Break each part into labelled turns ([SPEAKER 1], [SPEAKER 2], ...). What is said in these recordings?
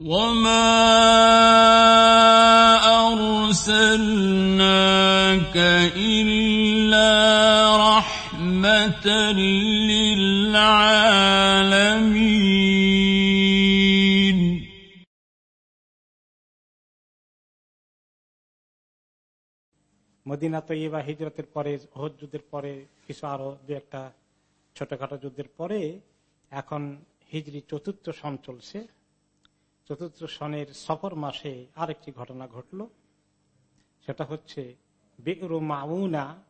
[SPEAKER 1] وما أرسلناك إلا رحمة للعالمين
[SPEAKER 2] Medina তৈবা হিজরতের পরে হজ যুদ্ধের পরে কিছু আরো দু একটা ছোটখাটো যুদ্ধের পরে এখন হিজরি চতুর্থ সন চলছে চতুর্থ সনের সফর মাসে আরেকটি ঘটনা ঘটল। সেটা হচ্ছে বেরু মাউনা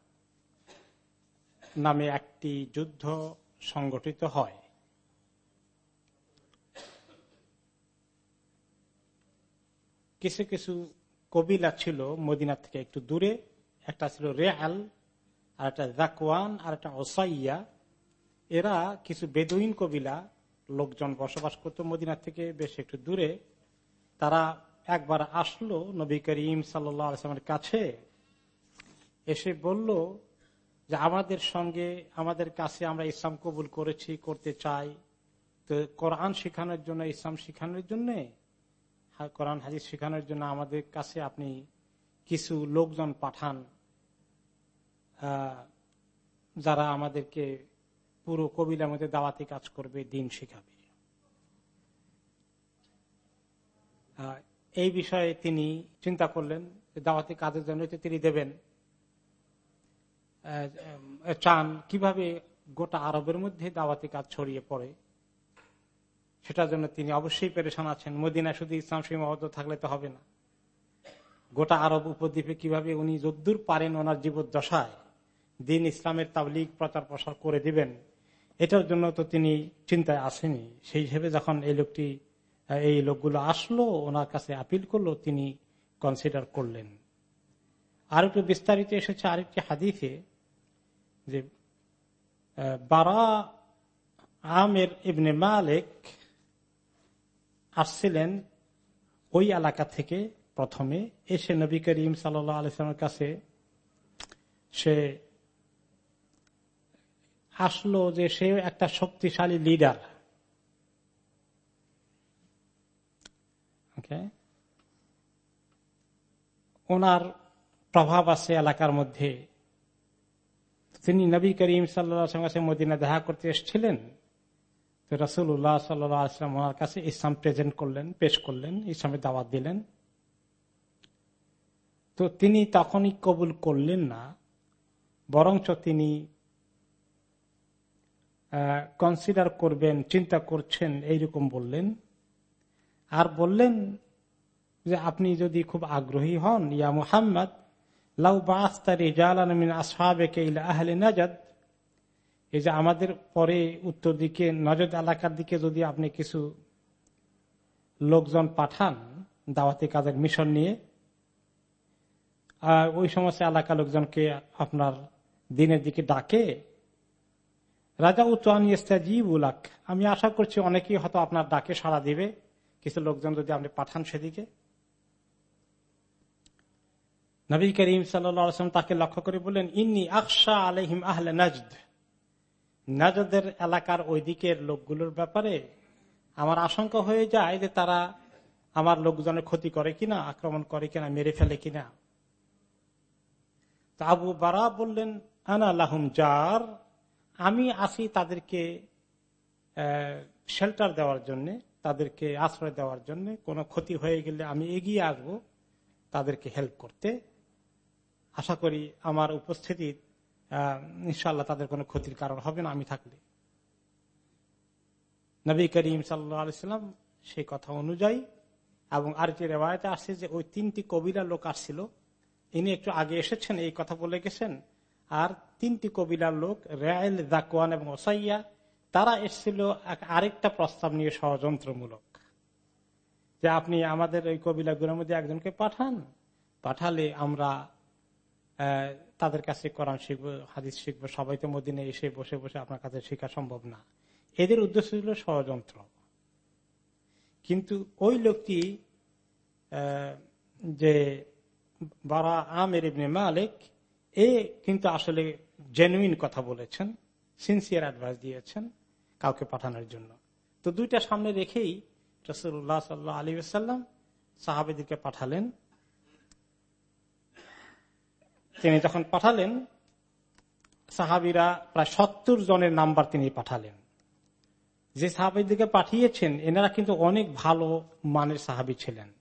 [SPEAKER 2] নামে একটি যুদ্ধ সংগঠিত হয়। কিছু কিছু কবিলা ছিল মদিনা থেকে একটু দূরে। একটা ছিল রেয়াল আর একটা জাকওয়ান, আর একটা ওসাইয়া। এরা কিছু বেদুইন কবিলা লোকজন বসবাস করতো মদিনা থেকে বেশ একটু দূরে। তারা একবার আসলো নবী করিম সাল্লামের কাছে, এসে বলল যে, আমাদের সঙ্গে, আমাদের কাছে আমরা ইসলাম কবুল করেছি, করতে চাই। তো কোরআন শেখানোর জন্য, ইসলাম শেখানোর জন্য কোরআন হাজির শেখানোর জন্য আমাদের কাছে আপনি কিছু লোকজন পাঠান। যারা আমাদেরকে পুরো কবিলার মধ্যে দাওয়াতি কাজ করবে, দিন শিখাবে। এই বিষয়ে তিনি চিন্তা করলেন দাওয়াতি কাজের জন্য তিনি দেবেন চান কীভাবে গোটা আরবের মধ্যে দাওয়াতি কাজ ছড়িয়ে পড়ে, সেটার জন্য তিনি অবশ্যই পেরেশান আছেন। মদিনা শুধু ইসলাম সীমাবদ্ধ থাকলে তো হবে না। গোটা আরব উপদ্বীপে কীভাবে উনি যদ্দূর পারেন ওনার জীবদ্দশায়, দিন ইসলামের তাবলিগ প্রচার প্রসার করে দিবেন এটার জন্য তো তিনি চিন্তায় আসেনি। সেই হিসেবে যখন এই লোকটি, এই লোকগুলো আসলো, ওনার কাছে আপিল করল, তিনি কনসিডার করলেন। আর একটু বিস্তারিত এসেছে আরেকটি হাদিফে যে, বারা আমের ইবনে মালেক আসছিলেন ওই এলাকা থেকে প্রথমে। এসে নবী করিম সাল্লামের কাছে সে আসলো যে সে একটা শক্তিশালী লিডার ওনার প্রভাব আছে এলাকার মধ্যে। তিনি নবী করিম সাল্লাম মদিনা দেখা করতে এসেছিলেন। তো রসুল্লাহ সাল্লাম ওনার কাছে ইসলাম প্রেজেন্ট করলেন, পেশ করলেন, ইসলামের দাওয়াত দিলেন। তো তিনি তখনই কবুল করলেন না, বরঞ্চ তিনি কনসিডার করবেন, চিন্তা করছেন, এইরকম বললেন। আর বললেন যে আপনি যদি খুব আগ্রহী হন, ইয়া মুহাম্মদ, লাউ আহলে নাজাদ, এই যে আমাদের পরে উত্তর দিকে, নজদ এলাকার দিকে যদি আপনি কিছু লোকজন পাঠান, দাওয়াতি কাজের মিশন নিয়ে ওই সমস্ত এলাকা লোকজনকে আপনার দিনের দিকে ডাকে রাজা উচ্চানিস্তাজিবুলাক আমি আশা করছি অনেকেই হয়তো আপনার ডাকে সাড়া দিবে। কিছু লোকজন যদি আপনি পাঠান সেদিকে। নবী করিম সাল্লাম তাকে লক্ষ্য করে বললেন, ইন্নি আকশা আলহিম আহলে নাজদ। নাজদের এলাকার ওই দিকের লোকগুলোর ব্যাপারে আমার আশঙ্কা হয়ে যায় যে তারা আমার লোকজনের ক্ষতি করে কিনা, আক্রমণ করে কিনা, মেরে ফেলে কিনা। তা আবু বারা বললেন, আনা আল্লাহম জার। আমি আসি তাদেরকে শেল্টার দেওয়ার জন্য, তাদেরকে আশ্রয় দেওয়ার জন্য। কোনো ক্ষতি হয়ে গেলে আমি এগিয়ে আসব তাদেরকে হেল্প করতে। আশা করি আমার উপস্থিতি ইনশাল্লাহ তাদের কোনো ক্ষতির কারণ হবে না, আমি থাকলে। নবী করিম সাল্লাম সেই কথা অনুযায়ী, এবং আর যে রেওয়ায়তে আসছে যে, ওই তিনটি কবিরা লোক আসছিল। ইনি একটু আগে এসেছেন, এই কথা বলে গেছেন। আর তিনটি কবিলার লোক রেয়াল জাকওয়ান এবং ওসাইয়া, তারা এসেছিল আরেকটা প্রস্তাব নিয়ে ষড়যন্ত্রমূলক। যে আপনি আমাদের ওই কবিলাগুলোর মধ্যে একজনকে পাঠান, পাঠালে আমরা তাদের কাছে কোরআন শিখব, হাদিস শিখব, সবাই তো মদিনে এসে বসে বসে আপনার কাছে শেখা সম্ভব না। এদের উদ্দেশ্য ছিল ষড়যন্ত্র। কিন্তু ওই লোকটি যে বারা আমের ইবনে মালিক এ কিন্তু আসলে জেনুইন কথা বলেছেন সিনসিয়ার অ্যাডভাইস দিয়েছেন কাউকে পাঠানোর জন্য। তো দুইটা সামনে রেখেই রসুল্লাহ সাল্লাহ আলী সাল্লাম সাহাবিদিকে পাঠালেন। তিনি যখন পাঠালেন, সাহাবিরা প্রায় সত্তর জনের নাম্বার তিনি পাঠালেন। যে সাহাবিদিকে পাঠিয়েছেন, এনারা কিন্তু অনেক ভালো মানের সাহাবি ছিলেন।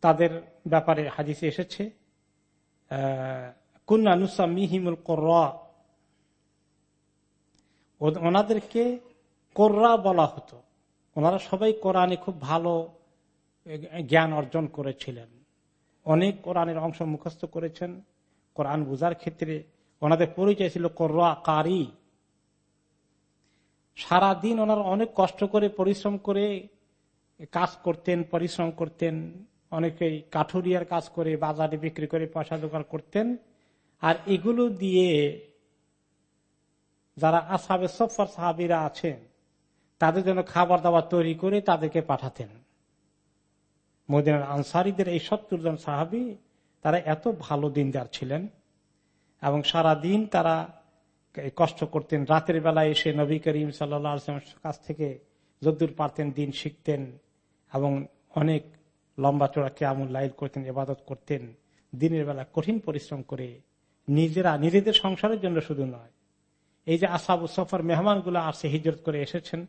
[SPEAKER 2] তাদের ব্যাপারে হাদিসে এসেছে কুন্না নুসা মিহিমুল কর্রা ওনাদেরকে কোর্রা বলা হতো। ওনারা সবাই কোরআনে খুব ভালো জ্ঞান অর্জন করেছিলেন। অনেক কোরআনের অংশ মুখস্থ করেছেন। কোরআন বুঝার ক্ষেত্রে ওনাদের পরিচয় ছিল কোর্রা কারি। সারাদিন ওনারা অনেক কষ্ট করে পরিশ্রম করে কাজ করতেন, পরিশ্রম করতেন। অনেকেই কাঠুরিয়ার কাজ করে বাজারে বিক্রি করে পয়সা জোগাড় করতেন। আর এগুলো দিয়ে যারা আসাবে সফর সাহাবিরা আছেন, তাদের জন্য খাবার দাবার তৈরি করে তাদেরকে পাঠাতেন। মদিনার আনসারিদের এই সত্তর জন সাহাবি, তারা এত ভালো দিনদার ছিলেন এবং সারা দিন তারা কষ্ট করতেন। রাতের বেলায় এসে নবী করিম সাল্লামের কাছ থেকে যদ্দূর পারতেন, দিন শিখতেন এবং অনেক লম্বা চোড়া কেমন লাইল করতেন এবাদত করতেন, দিনের বেলা কঠিন পরিশ্রম করে নিজেরা, নিজেদের সংসারের জন্য শুধু নয়। এই যে আসাবু সফর মেহমানগুলো আসে, হিজরত করে এসেছেন,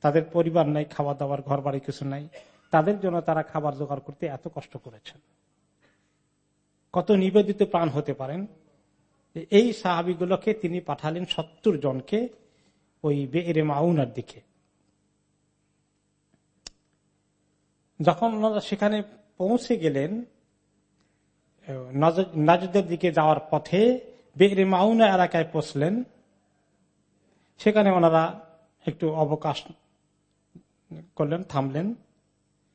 [SPEAKER 2] তাদের পরিবার নাই খাবার দাওয়ার ঘর বাড়ি কিছু নাই, তাদের জন্য তারা খাবার জোগাড় করতে এত কষ্ট করেছেন। কত নিবেদিত প্রাণ হতে পারেন। এই সাহাবিগুলোকে তিনি পাঠালেন সত্তর জনকে ওই বেরে মাউনার দিকে। যখন ওনারা সেখানে পৌঁছে গেলেন নাজদের দিকে যাওয়ার পথে বেরে মাউনা এলাকায় পৌঁছলেন। সেখানে ওনারা একটু অবকাশ করলেন, থামলেন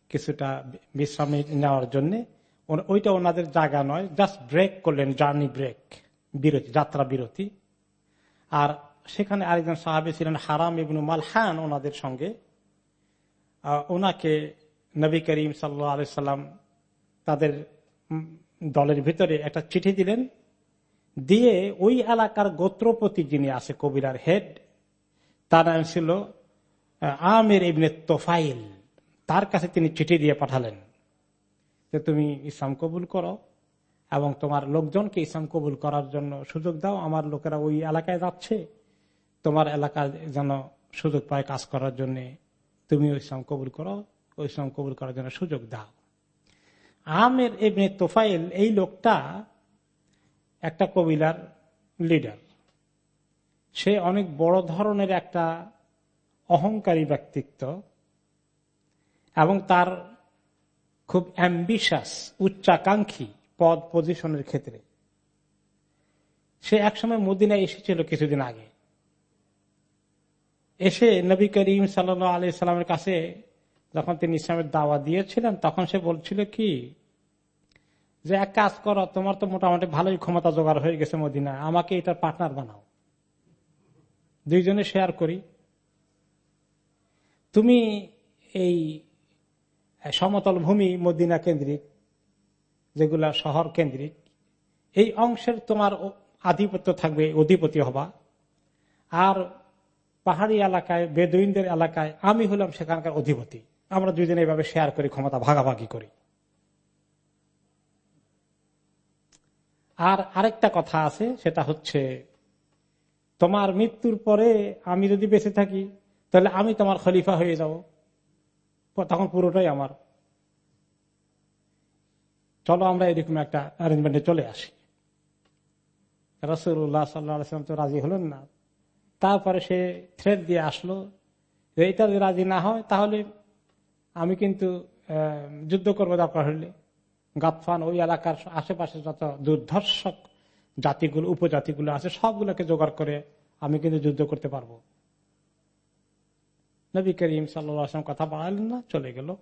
[SPEAKER 2] কিছুটা বিশ্রাম নেওয়ার জন্য। ওইটা ওনাদের জায়গা নয়, জাস্ট ব্রেক করলেন, জার্নি ব্রেক, বিরতি, যাত্রা বিরতি। আর সেখানে আরেকজন সাহাবি ছিলেন, হারাম ইবনু মালহান ওনাদের সঙ্গে। ওনাকে নবী করিম সাল্লা সাল্লাম তাদের দলের ভিতরে একটা চিঠি দিলেন। দিয়ে ওই এলাকার গোত্রপতি যিনি আছে, কবিরার হেড, তার নাম ছিল আমের ইবনে তোফাইল। তার কাছে তিনি চিঠি দিয়ে পাঠালেন যে, তুমি ইসলাম কবুল করো এবং তোমার লোকজনকে ইসলাম কবুল করার জন্য সুযোগ দাও। আমার লোকেরা ওই এলাকায় যাচ্ছে। তোমার এলাকায় যেন সুযোগ পায় কাজ করার জন্য। তুমি ইসলাম কবুল করো। ইসলাম কবুল করার জন্য সুযোগ দাও। আমের এমনি তোফাইল এই লোকটা একটা কবিলার লিডার। সে অনেক বড় ধরনের একটা অহংকারী ব্যক্তিত্ব এবং তার খুব অ্যাম্বিশাস, উচ্চাকাঙ্ক্ষী পদ পজিশনের ক্ষেত্রে। সে একসময় মদিনায় এসেছিল কিছুদিন আগে। এসে নবী করিম সাল আলি সাল্লামের কাছে যখন তিনি ইসলামের দাওয়া দিয়েছিলেন, তখন সে বলছিল কি? যে এক কাজ করো, তোমার তো মোটামুটি ভালোই ক্ষমতা জোগাড় হয়ে গেছে মদিনা আমাকে এটার পার্টনার বানাও। দুইজনে শেয়ার করি। তুমি এই সমতল ভূমি মদিনা কেন্দ্রিক, যেগুলা শহর কেন্দ্রিক, এই অংশের তোমার আধিপত্য থাকবে, অধিপতি হবা। আর পাহাড়ি এলাকায়, বেদুইনদের এলাকায় আমি হলাম সেখানকার অধিপতি। আমরা দুজনে এইভাবে শেয়ার করি, ক্ষমতা ভাগাভাগি করি। আর আরেকটা কথা আছে, সেটা হচ্ছে, তোমার মৃত্যুর পরে আমি যদি বেঁচে থাকি, তাহলে আমি তোমার খলিফা হয়ে যাব। তখন পুরোটাই আমার। চলো আমরা এরকম একটা অ্যারেঞ্জমেন্টে চলে আসি। রসুল্লাহ সাল্লাম তো রাজি হলেন না। তারপরে সে থ্রেড দিয়ে আসলো এইটা যদি রাজি না হয়, তাহলে আমি কিন্তু যুদ্ধ করব দরকার হলে। গাতফান ওই এলাকার আশেপাশে যত দুর্ধর্ষক জাতিগুলো, উপজাতিগুলো আছে, সবগুলোকে জোগাড় করে আমি কিন্তু যুদ্ধ করতে পারব। নবী করিম সাল্লাম কথা বাড়ালেন না, চলে গেল।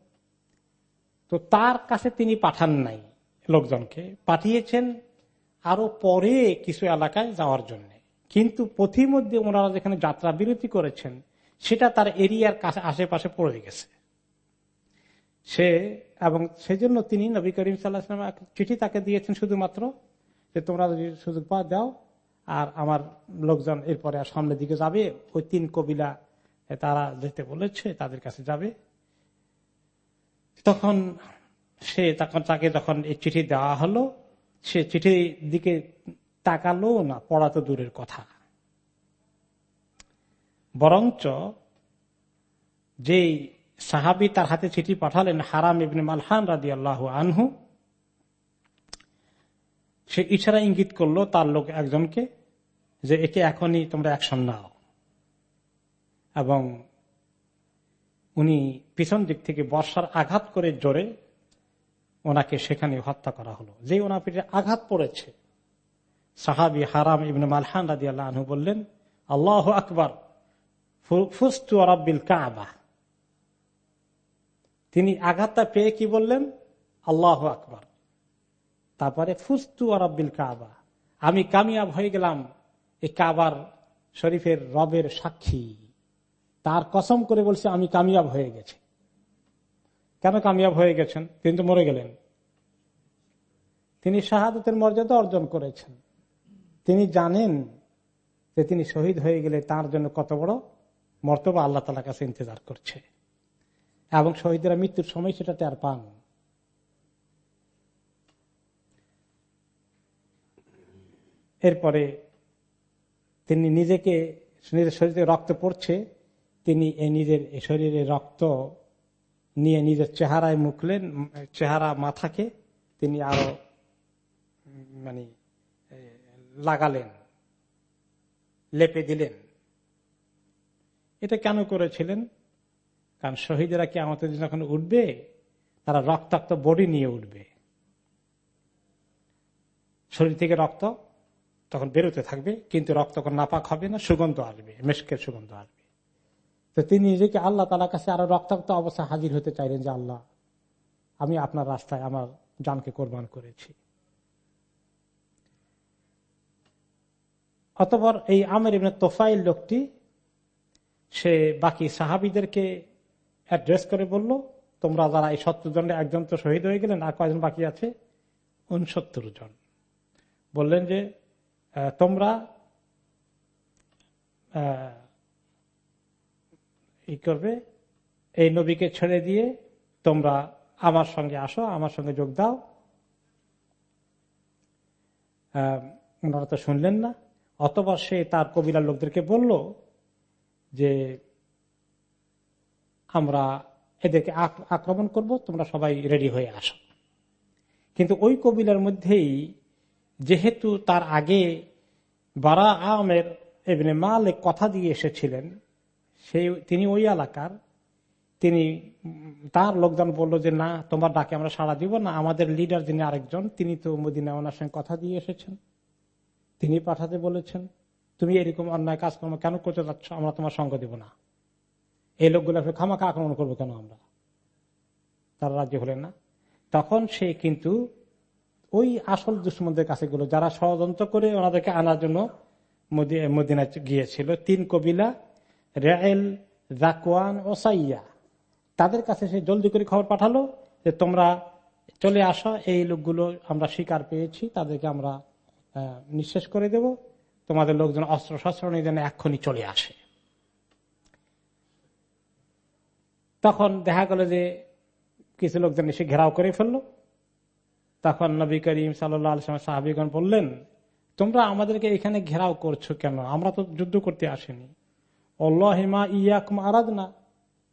[SPEAKER 2] তো তার কাছে তিনি পাঠান নাই লোকজনকে। পাঠিয়েছেন আরও পরে কিছু এলাকায় যাওয়ার জন্য। কিন্তু পথিমধ্যে ওনারা যেখানে যাত্রা বিরতি করেছেন, সেটা তার এরিয়ার কাছে, আশেপাশে পড়ে গেছে। সে এবং সেজন্য তিনি নবী করিম সাল্লাহাম চিঠি তাকে দিয়েছেন শুধুমাত্র যে, তোমরা যদি সুযোগ পাওয়া দাও, আর আমার লোকজন এরপরে আর সামনের দিকে যাবে, ওই তিন কবিলা তারা যেতে বলেছে, তাদের কাছে যাবে। তখন সে তখন তাকে যখন এই চিঠি দেওয়া হলো, সে চিঠির দিকে তাকালো না, পড়া তো দূরের কথা। বরঞ্চ যেই সাহাবি তার হাতে চিঠি পাঠালেন হারাম ইবনে মালহান রাজি আল্লাহ আনহু। সে ইশারা ইঙ্গিত করল তার লোক একজনকে যে, একে এখনই তোমরা অ্যাকশন নাও। এবং উনি পিছন দিক থেকে বর্ষার আঘাত করে জোরে ওনাকে সেখানে হত্যা করা হলো। যে ওনার পিঠে আঘাত পড়েছে, সাহাবি হারাম ইবনে মালহান রাজি আল্লাহ আনহু বললেন, আল্লাহ আকবর ফুস্তু আরবিল কাবা। তিনি আঘাতটা পেয়ে কি বললেন? আল্লাহ আকবর। তারপরে, ফুস্তু আরবিল কাবা। আমি কামিয়াব হয়ে গেলাম এই কাবার শরীফের রবের সাক্ষী। তার কসম করে বলছে, আমি কামিয়াব হয়ে গেছি। কেন কামিয়াব হয়ে গেছেন? তিনি তো মরে গেলেন। তিনি শাহাদতের মর্যাদা অর্জন করেছেন। তিনি জানেন যে তিনি শহীদ হয়ে গেলে তার জন্য কত বড় মর্তবা আল্লাহ তালা কাছে ইন্তজার করছে। এবং শহীদরা মৃত্যুর সময় সেটা আর পান। এরপরে তিনি নিজেকে, নিজের শরীরে রক্ত পড়ছে, তিনি এই নিজের শরীরে রক্ত নিয়ে নিজের চেহারায় মুখলেন, চেহারা মাথাকে তিনি আরও মানে লাগালেন, লেপে দিলেন। এটা কেন করেছিলেন? কারণ শহীদেরা কি আমাদের যখন উঠবে? তারা রক্তাক্ত বডি নিয়ে উঠবে। শরীর থেকে রক্ত তখন বেরোতে থাকবে, কিন্তু রক্ত তখন নাপাক হবে না, সুগন্ধ আসবে, মেশকের সুগন্ধ আসবে। তো তিনি নিজেকে আল্লাহ তালার কাছে আরও রক্তাক্ত অবস্থায় হাজির হতে চাইলেন যে, আল্লাহ, আমি আপনার রাস্তায় আমার জানকে কোরবান করেছি। অতপর এই আমের তোফাইল লোকটি, সে বাকি সাহাবিদেরকে অ্যাড্রেস করে বলল, তোমরা যারা এই সত্তর জনের একজন তো শহীদ হয়ে গেলেন, আর কয়জন বাকি আছে? উনসত্তর জন। বললেন যে তোমরা ই করবে, এই নবীকে ছেড়ে দিয়ে তোমরা আমার সঙ্গে আসো, আমার সঙ্গে যোগ দাও। ওনারা তো শুনলেন না। অতবার সে তার কবিলার লোকদেরকে বলল যে আমরা এদেরকে আক্রমণ করব, তোমরা সবাই রেডি হয়ে আসো। কিন্তু ওই কবিলার মধ্যেই যেহেতু তার আগে বারা আমের এমনি মালে কথা দিয়ে এসেছিলেন, সেই, তিনি ওই এলাকার, তিনি তার লোকজন বলল যে, না, তোমার ডাকে আমরা সাড়া দিব না, আমাদের লিডার যিনি আরেকজন, তিনি তো মদিনা ওনার সঙ্গে কথা দিয়ে এসেছেন। তিনি পাঠাতে বলেছেন, তুমি এরকম অন্যায় কাজকর্ম কেন করতে যাচ্ছ? আমরা তোমার সঙ্গ দিব না। এই লোকগুলো খামাখা আক্রমণ করব কেন আমরা? তারা রাজ্য হলেন না। তখন সে কিন্তু ওই আসল দুশ্মনদের কাছে গুলো, যারা ষড়যন্ত্র করে ওনাদেরকে আনার জন্য মদিনা গিয়েছিল। তিন কবিলা, রেল, জাকওয়ান ও সাইয়া। তাদের কাছে সে জলদি করে খবর পাঠালো যে, তোমরা চলে আসো, এই লোকগুলো আমরা শিকার পেয়েছি, তাদেরকে আমরা নিঃশেষ করে দেব। তোমাদের লোকজন অস্ত্র শস্ত্র নিয়ে যেন এক্ষুনি চলে আসে। তখন দেখা গেল যে কিছু লোকজন এসে ঘেরাও করে ফেলল। তখন নবী করিম সাল্লাম সাহাবিগণ বললেন, তোমরা আমাদেরকে এখানে ঘেরাও করছ কেন? আমরা তো যুদ্ধ করতে আসিনি। অল্লাহিমা ইয়াকুম আরাদ না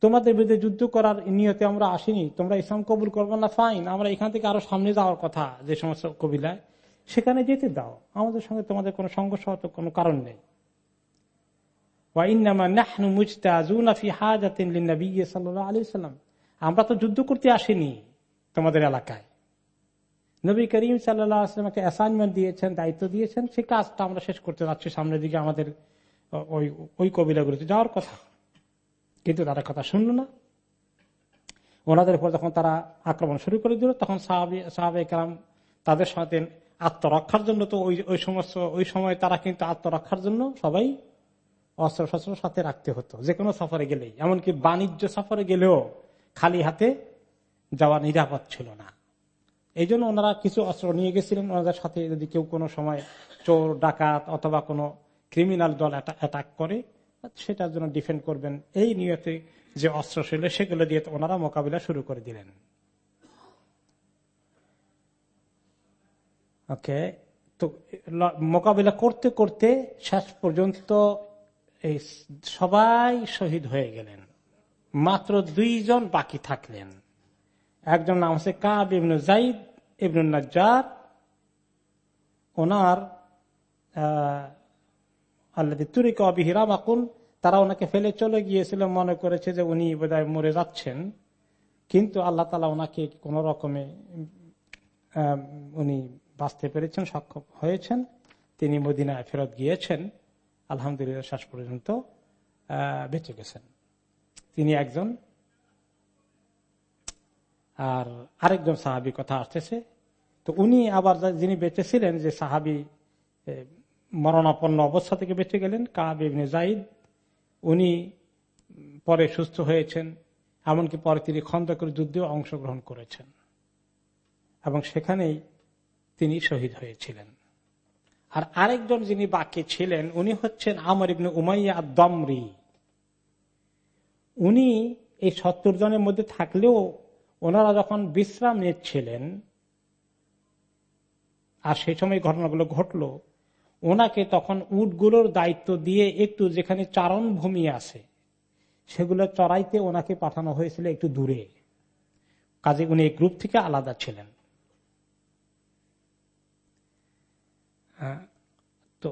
[SPEAKER 2] তোমাদের বিরুদ্ধে যুদ্ধ করার নিয়তে আমরা আসিনি। তোমরা ইসলাম কবুল করব না ফাইন আমরা এখান থেকে আরও সামনে যাওয়ার কথা যে সমস্ত কবিলায়, সেখানে যেতে দাও। আমাদের সঙ্গে তোমাদের কোনো সংঘর্ষ কোনো কারণ নেই। আমরা তো যুদ্ধ করতে আসিনি তোমাদের এলাকায়। নবী করিম সাল্লামকে অ্যাসাইনমেন্ট দিয়েছেন, দায়িত্ব দিয়েছেন, সেই কাজটা আমরা শেষ করতে যাচ্ছি সামনের দিকে আমাদের ওই ওই কবিলাগুলিতে যাওয়ার কথা। কিন্তু তারা কথা শুনল না। ওনাদের উপর যখন তারা আক্রমণ শুরু করে দিল, তখন সাহাবে তাদের সাথে আত্মরক্ষার জন্য তো ওই ওই সমস্ত, ওই সময় তারা কিন্তু আত্মরক্ষার জন্য সবাই অস্ত্র শস্ত্র সাথে রাখতে হতো, যে কোনো সফরে গেলেই। এমনকি বাণিজ্য সফরে গেলেও খালি হাতে যাওয়া নিরাপদ ছিল না। এই জন্য ওনারা কিছু অস্ত্র নিয়ে গেছিলেন। ওনাদের সাথে যদি কেউ কোনো সময় চোর, ডাকাত অথবা কোনো ক্রিমিনাল দল অ্যাটাক করে, সেটার জন্য ডিফেন্ড করবেন। এই নিয়তে যে অস্ত্র ছিল, সেগুলো দিয়ে ওনারা মোকাবিলা শুরু করে দিলেন। ওকে, তো মোকাবিলা করতে করতে শেষ পর্যন্ত এই সবাই শহীদ হয়ে গেলেন। মাত্র দুইজন বাকি থাকলেন। একজন নাম হচ্ছে কাব ইবনু জাইদ ইবনুল নাজ্জার। ওনার আল্লাহ তুরিক অবিহিরাম আকুন তারা ওনাকে ফেলে চলে গিয়েছিল, মনে করেছে যে উনি বোধহয় মরে যাচ্ছেন। কিন্তু আল্লাহ তালা ওনাকে কোন রকমে উনি বাঁচতে পেরেছেন, সক্ষম হয়েছেন। তিনি মদিনায় ফেরত গিয়েছেন। আলহামদুলিল্লাহ শেষ পর্যন্ত বেঁচে গেছেন। তিনি একজন, আর আরেকজন সাহাবি কথা আসতেছে। তো উনি আবার যিনি বেঁচেছিলেন যে সাহাবি মরণাপন্ন অবস্থা থেকে বেঁচে গেলেন কাবিনে জাইদ। উনি পরে সুস্থ হয়েছেন, এমনকি পরে তিনি খন্দকের যুদ্ধেও অংশগ্রহণ করেছেন। এবং সেখানেই তিনি শহীদ হয়েছিলেন। আর আরেকজন যিনি বাকি ছিলেন, উনি হচ্ছেন আমর ইবনে উমাইয়া দমরি উনি এই সত্তর জনের মধ্যে থাকলেও ওনারা যখন বিশ্রাম নিচ্ছিলেন, আর সেই সময় ঘটনাগুলো ঘটলো, ওনাকে তখন উটগুলোর দায়িত্ব দিয়ে একটু যেখানে চারণ ভূমি আছে, সেগুলো চড়াইতে ওনাকে পাঠানো হয়েছিল একটু দূরে। কাজে উনি এই গ্রুপ থেকে আলাদা ছিলেন। তো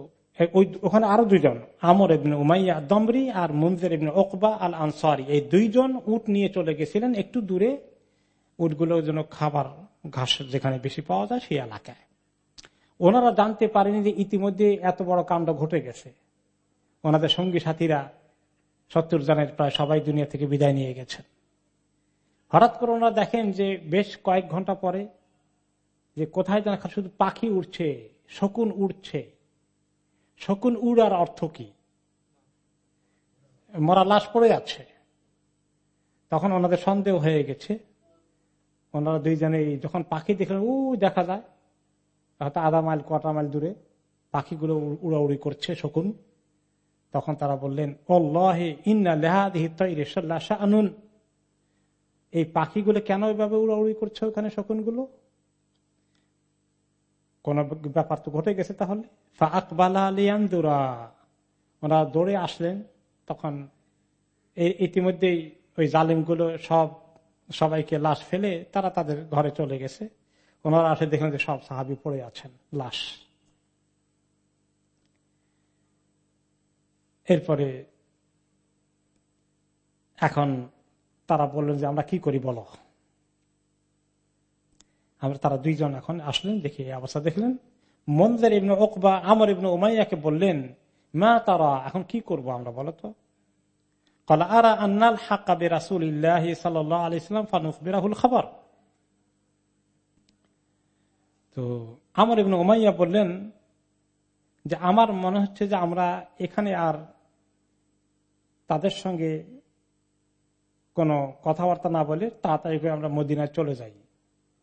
[SPEAKER 2] ওই ওখানে আরও দুইজন, আমর ইবনে উমাইয়া দমরি আর মুনজের ইবনে ওকবা আল আনসারি এই দুইজন উট নিয়ে চলে গেছিলেন একটু দূরে উটগুলোর জন্য খাবার ঘাস যেখানে বেশি পাওয়া যায় সেই এলাকায়। ওনারা জানতে পারেনি যে ইতিমধ্যে এত বড় কাণ্ড ঘটে গেছে। ওনাদের সঙ্গী সাথীরা সত্তর জনের প্রায় সবাই দুনিয়া থেকে বিদায় নিয়ে গেছেন। হঠাৎ করে ওনারা দেখেন যে বেশ কয়েক ঘণ্টা পরে যে কোথায় যেন শুধু পাখি উঠছে শকুন উড়ছে। শকুন উড়ার অর্থ কি? মরা লাশ পড়ে আছে। তখন ওনাদের সন্দেহ হয়ে গেছে। ওনারা দুইজনে যখন পাখি দেখলেন, উ, দেখা যায়। হয়তো আধা মাইল, কটা মাইল দূরে পাখিগুলো উড়াউড়ি করছে শকুন। তখন তারা বললেন আনুন এই পাখিগুলো কেন এভাবে উড়াউড়ি করছে ওখানে শকুনগুলো? কোন ব্যাপার তো ঘটে গেছে তাহলে? আকবালা ওরা দৌড়ে আসলেন, তখন ইতিমধ্যেই ওই জালিমগুলো সব সবাইকে লাশ ফেলে তারা তাদের ঘরে চলে গেছে। ওনারা আসে দেখলেন যে সব সাহাবি পড়ে আছেন, লাশ। এরপরে এখন তারা বললেন যে আমরা কি করি বলো? আমরা তারা দুইজন এখন আসলেন, দেখি অবস্থা দেখলেন। মন্দের ইবনু ওকবা আমর ইবনু উমাইয়াকে বললেন, মা তারা, এখন কি করব আমরা বলতো কলা আরা আন্নাল হাক্কাবে রাসুল ইল্লাহ সাল্লাহ আলি ইসলাম ফানুফ বিরাহুল খবর। তো আমর ইবনু উমাইয়া বললেন যে, আমার মনে হচ্ছে যে আমরা এখানে আর তাদের সঙ্গে কোনো কথাবার্তা না বলে তাড়াতাড়ি করে আমরা মদিনায় চলে যাই।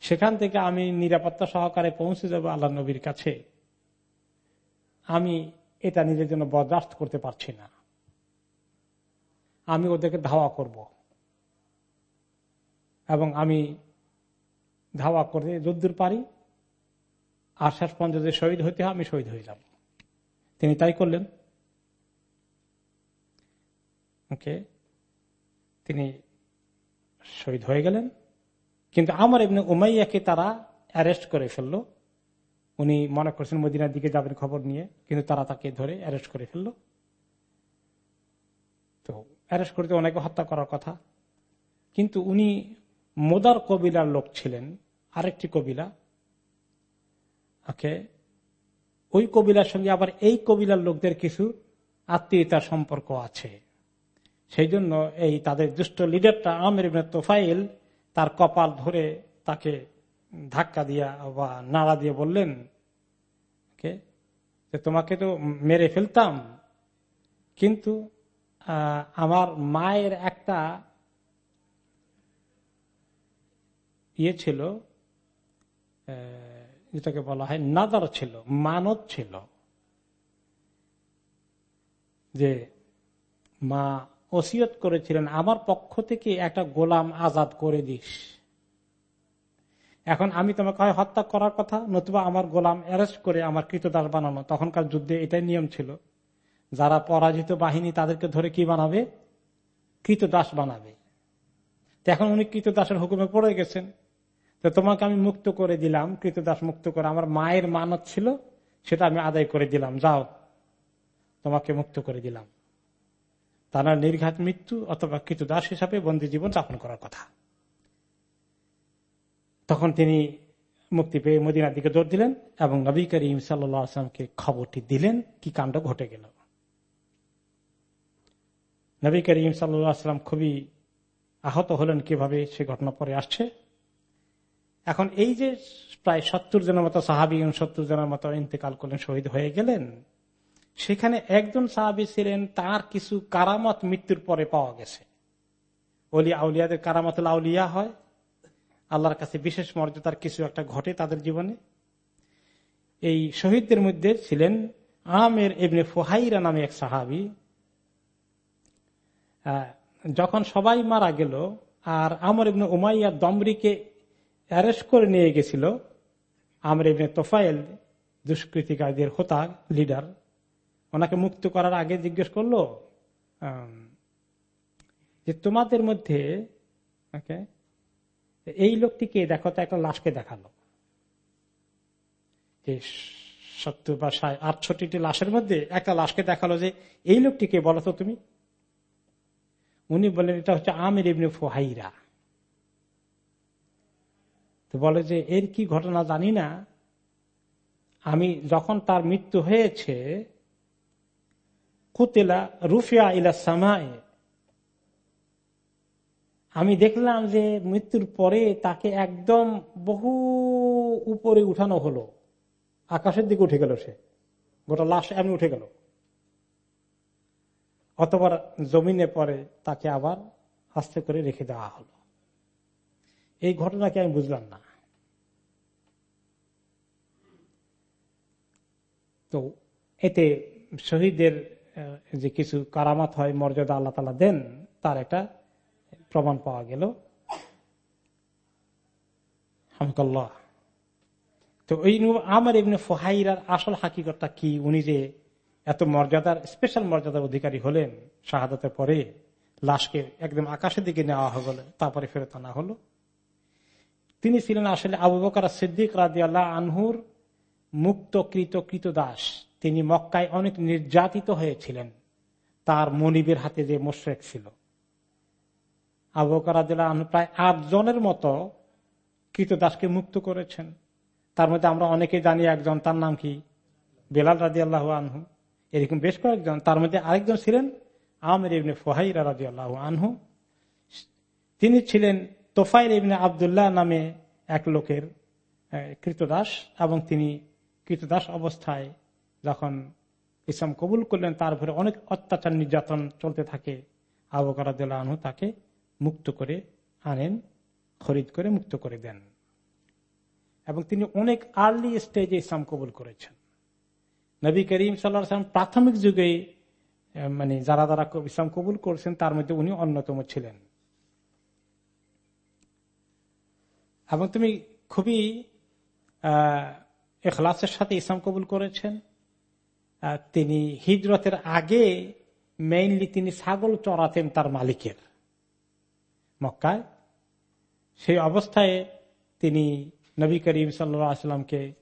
[SPEAKER 2] সেখান থেকে আমি নিরাপত্তা সহকারে পৌঁছে যাব আল্লাহ নবীর কাছে। আমি এটা নিজের জন্য বরদাস্ত করতে পারছি না। আমি ওদেরকে ধাওয়া করব। এবং আমি ধাওয়া করে যদ্দূর পারি, আর শেষ পর্যন্ত শহীদ হইতে হয়, আমি শহীদ যাব। তিনি তাই করলেন। ওকে, তিনি শহীদ হয়ে গেলেন। কিন্তু আমার এমনি উমাইয়াকে তারা অ্যারেস্ট করে ফেলল। উনি মনে করছেন মদিনার দিকে যাবেন খবর নিয়ে, কিন্তু তারা তাকে ধরে অ্যারেস্ট করে ফেলল। তো অ্যারেস্ট করতে অনেকে হত্যা করার কথা। কিন্তু উনি মোদার কবিলার লোক ছিলেন, আরেকটি কবিলা। ওকে? ওই কবিলার সঙ্গে আবার এই কবিলার লোকদের কিছু আত্মীয়তার সম্পর্ক আছে। সেই জন্য এই তাদের দুষ্ট লিডারটা আমের তোফাইল তার কপাল ধরে তাকে ধাক্কা দিয়া বা নাড়া দিয়ে বললেন যে তোমাকে তো মেরে ফেলতাম, কিন্তু আমার মায়ের একটা ইয়ে ছিল যেটাকে বলা হয় নাদার ছিল, মানত ছিল, যে মা ওসিয়ত করেছিলেন, আমার পক্ষ থেকে একটা গোলাম আজাদ করে দিস। এখন আমি তোমাকে হয় হত্যা করার কথা, নতুবা আমার গোলাম অ্যারেস্ট করে আমার কৃতদাস বানানো। তখনকার যুদ্ধে এটাই নিয়ম ছিল। যারা পরাজিত বাহিনী তাদেরকে ধরে কি বানাবে? কৃতদাস বানাবে। এখন উনি কৃতদাসের হুকুমে পড়ে গেছেন। তো তোমাকে আমি মুক্ত করে দিলাম, কৃতদাস মুক্ত করে। আমার মায়ের মানত ছিল, সেটা আমি আদায় করে দিলাম। যাও, তোমাকে মুক্ত করে দিলাম। তারা নির্ঘাত মৃত্যু অথবা কৃতদাস হিসাবে বন্দী জীবন যাপন করার কথা। তখন তিনি মুক্তি পেয়ে মদিনার দিকে জোর দিলেন এবং নবী করিম সাল্লামকে খবরটি দিলেন, কি কাণ্ড ঘটে গেল। নবী করিম সাল্লাম খুবই আহত হলেন কীভাবে সে ঘটনা পরে আসছে। এখন এই যে প্রায় সত্তর জনের মতো সাহাবি সত্তর জনের মতো ইন্তেকাল করলেন, শহীদ হয়ে গেলেন সেখানে একজন সাহাবি ছিলেন, তার কিছু কারামত মৃত্যুর পরে পাওয়া গেছে। অলি আউলিয়াদের কারামত আউলিয়া হয়। আল্লাহর কাছে বিশেষ মর্যাদার কিছু একটা ঘটে তাদের জীবনে। এই শহীদদের মধ্যে ছিলেন আমের এমনি ফোহাইরা নামে এক সাহাবি। যখন সবাই মারা গেল আর আমর ইবনে উমাইয়া দমরিকে অ্যারেস্ট করে নিয়ে গেছিল, আমর ইবনে তোফাইল দুষ্কৃতিকারীদের হোতা, লিডার ওনাকে মুক্ত করার আগে জিজ্ঞেস করল যে তোমাদের মধ্যে এই লোকটিকে দেখো তো, একটা লাশকে দেখাল। সত্তর বা আটষট্টি লাশের মধ্যে একটা লাশকে দেখাল যে এই লোকটিকে বলো তো তুমি। উনি বলেন এটা হচ্ছে আমির ইবনে ফোহাইরা। তো বলে যে, এর কি ঘটনা জানি না। আমি যখন তার মৃত্যু হয়েছে কুতেলা রুফিয়া ইলা সামায় আমি দেখলাম যে মৃত্যুর পরে তাকে একদম বহু উপরে উঠানো হলো। আকাশের দিকে উঠে গেল সে। গোটা লাশ এমনি উঠে গেল। অতবার জমিনে পরে তাকে আবার আস্তে করে রেখে দেওয়া হলো। এই ঘটনাকে আমি বুঝলাম না। তো এতে শহীদের যে কিছু কারামাত হয়, মর্যাদা আল্লাহ তালা দেন, তার একটা প্রমাণ পাওয়া গেল। তো ওই আমার এমনি ফোহাইরার আসল হাকিকতটা কি? উনি যে এত মর্যাদার স্পেশাল মর্যাদার অধিকারী হলেন শাহাদাতের পরে, লাশকে একদম আকাশের দিকে নেওয়া হলো, তারপরে ফেরত আনা হলো। তিনি ছিলেন আসলে আবু বকার সিদ্দিক রাজি আল্লাহ আনহুর মুক্তকৃত কৃত দাস। তিনি মক্কায় অনেক নির্যাতিত হয়েছিলেন। তার মনিবের হাতে যে মোশেক ছিল। আবু বকর প্রায় আট জনের মতো কৃতদাসকে মুক্ত করেছেন। তার মধ্যে আমরা অনেকে জানি একজন, তার নাম কি? বেলাল রাজি আল্লাহ আনহু। এরকম বেশ কয়েকজন। তার মধ্যে আরেকজন ছিলেন আমের ইবনে ফোহাইরা রাজি আল্লাহ আনহু। তিনি ছিলেন তোফাইল ইবনে আবদুল্লাহ নামে এক লোকের কৃতদাস এবং তিনি কৃতদাস অবস্থায় যখন ইসলাম কবুল করলেন তারপরে অনেক অত্যাচার নির্যাতন চলতে থাকে। আবকারাদুল্লাহ আনহু তাকে মুক্ত করে আনেন, খরিদ করে মুক্ত করে দেন। এবং তিনি অনেক আর্লি স্টেজে ইসলাম কবুল করেছেন। নবী করিম সাল্লাম প্রাথমিক যুগে মানে যারা যারা ইসলাম কবুল করছেন, তার মধ্যে উনি অন্যতম ছিলেন। এবং তুমি খুবই, আহ, এখলাসের সাথে ইসলাম কবুল করেছেন। তিনি হিজরতের আগে মেইনলি তিনি ছাগল চড়াতেন তার মালিকের। মক্কায়। সেই অবস্থায় তিনি নবী করিম সাল্লামকে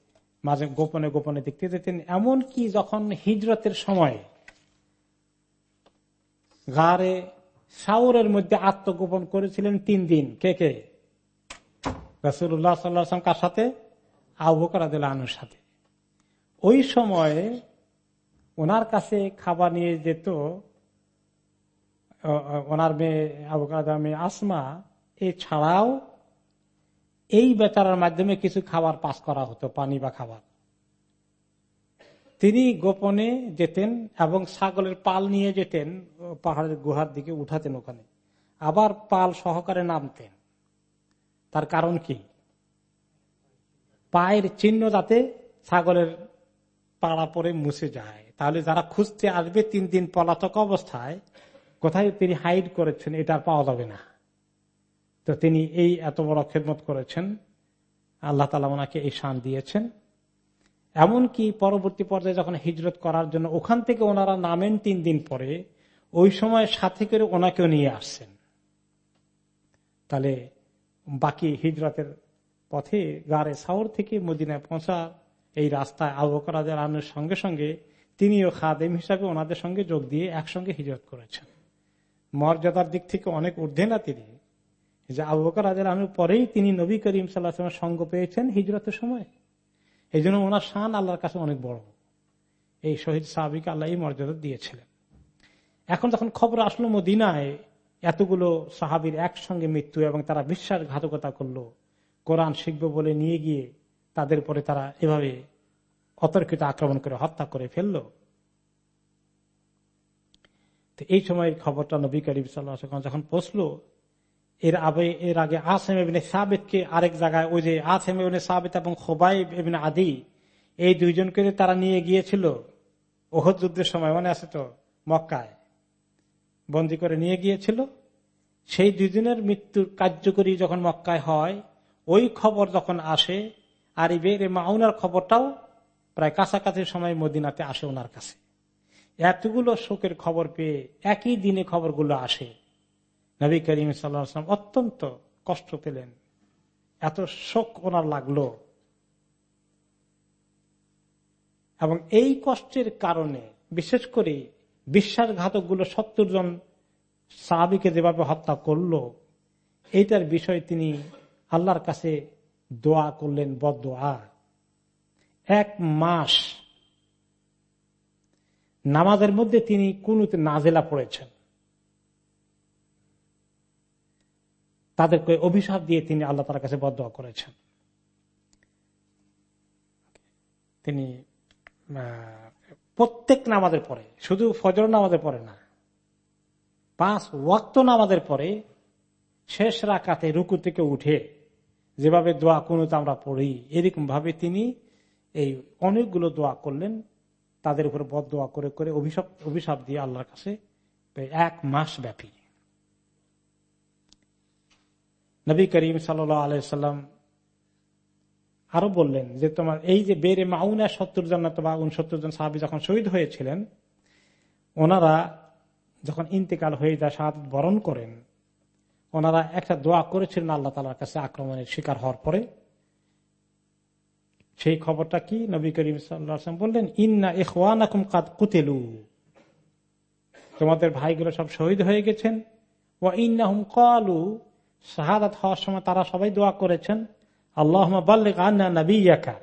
[SPEAKER 2] মাঝে গোপনে গোপনে দেখতে যেতেন। এমন কি যখন হিজরতের সময় গাড়ে সাউরের মধ্যে আত্মগোপন করেছিলেন তিন দিন। কে কে? রসুল্লাহ সাল্লাম কার সাথে? আবুকরাদ আনুর সাথে। ওই সময় ওনার কাছে খাবার নিয়ে যেত ওনার মেয়ে আবুকাদা মেয়ে আসমা। এছাড়াও এই বেচারার মাধ্যমে কিছু খাবার পাস করা হতো, পানি বা খাবার। তিনি গোপনে যেতেন এবং ছাগলের পাল নিয়ে যেতেন পাহাড়ের গুহার দিকে উঠাতেন ওখানে। আবার পাল সহকারে নামতেন। তার কারণ কি? পায়ের চিহ্ন যাতে ছাগলের পাড়া পরে মুছে যায়। তাহলে যারা খুঁজতে আসবে তিন দিন পলাতক অবস্থায়, কোথায় তিনি হাইড করেছেন এটা পাওয়া যাবে না। তো তিনি এই এত বড় খেদমত করেছেন। আল্লাহ তালা ওনাকে এই শান দিয়েছেন। এমনকি পরবর্তী পর্যায়ে যখন হিজরত করার জন্য ওখান থেকে ওনারা নামেন তিন দিন পরে, ওই সময় সাথে করে ওনাকেও নিয়ে আসছেন। তাহলে বাকি হিজরতের পথে গাড়ে সাউর থেকে মদিনায় পৌঁছা এই রাস্তায় আবকরাদের আনার সঙ্গে সঙ্গে তিনিও খাদেম হিসাবে ওনাদের সঙ্গে যোগ দিয়ে একসঙ্গে হিজরত করেছেন। মর্যাদার দিক থেকে অনেক ঊর্ধ্বে না তিনি। যে আবকর আজের আনুর পরেই তিনি নবী করিম সাল্লাহ সঙ্গ পেয়েছেন হিজরতের সময়। এই জন্য ওনার শান আল্লাহর কাছে অনেক বড়। এই শহীদ সাহাবিকে আল্লাহ এই মর্যাদা দিয়েছিলেন। এখন যখন খবর আসলো মদিনায়, এতগুলো সাহাবির একসঙ্গে মৃত্যু এবং তারা বিশ্বাসঘাতকতা করল। কোরআন শিখবে বলে নিয়ে গিয়ে তাদের পরে তারা এভাবে অতর্কিত আক্রমণ করে হত্যা করে ফেলল। তো এই সময়ের খবরটা নবী করিম সাল্লাহ যখন পৌঁছলো, এর আবে এর আগে আসেম এবিনে সাবেদকে আরেক জায়গায়, ওই যে আসেম এবিনে সাবেদ এবং খোবাই এবিনে আদি, এই দুইজনকে তারা নিয়ে গিয়েছিল ওহদ যুদ্ধের সময়, মনে আছে তো? মক্কায়। বন্দি করে নিয়ে গিয়েছিল। সেই দুজনের মৃত্যুর কার্যকরী যখন মক্কায় হয়, ওই খবর যখন আসে, আর ইবের মাউনার খবরটাও প্রায় কাছাকাছি সময় মদিনাতে আসে ওনার কাছে। এতগুলো শোকের খবর পেয়ে একই দিনে খবরগুলো আসে। নবী করিম সাল্লাম অত্যন্ত কষ্ট পেলেন। এত শোক ওনার লাগল। এবং এই কষ্টের কারণে, বিশেষ করে বিশ্বাসঘাতকগুলো সত্তর জন সাহাবিকে যেভাবে হত্যা করল, এইটার বিষয়ে তিনি আল্লাহর কাছে দোয়া করলেন বদোয়া এক মাস নামাজের মধ্যে তিনি কুনুতে নাজেলা পড়েছেন। তাদেরকে অভিশাপ দিয়ে তিনি আল্লাহ তার কাছে বদয়া করেছেন। তিনি প্রত্যেক নামাজের পরে, শুধু ফজর নামাজের পরে না, পাঁচ ওয়াক্ত নামাজের পরে শেষ রাকাতে রুকু থেকে উঠে যেভাবে দোয়া কুনুত আমরা পড়ি এরকম ভাবে তিনি এই অনেকগুলো দোয়া করলেন, তাদের উপর বদ দোয়া করে করে অভিশাপ অভিশাপ দিয়ে আল্লাহর কাছে এক মাস ব্যাপী। নবী করিম সাল্লাম আরও বললেন যে, তোমার এই যে বেড়ে মাউনা সত্তর জন বা উনসত্তর জন সাহাবি যখন শহীদ হয়েছিলেন, ওনারা যখন ইন্তেকাল হয়ে যায় শাহাদ বরণ করেন, ওনারা একটা দোয়া করেছিলেন আল্লাহ তালার কাছে আক্রমণের শিকার হওয়ার পরে। সেই খবরটা কি নবী করিম সাল্লাম বললেন, ইন্না এখান কাদ কুতেলু। তোমাদের ভাইগুলো সব শহীদ হয়ে গেছেন। ও ইন্না হুম কালু শাহাদাত হওয়ার সময় তারা সবাই দোয়া করেছেন আল্লাহ আন্না নবী একা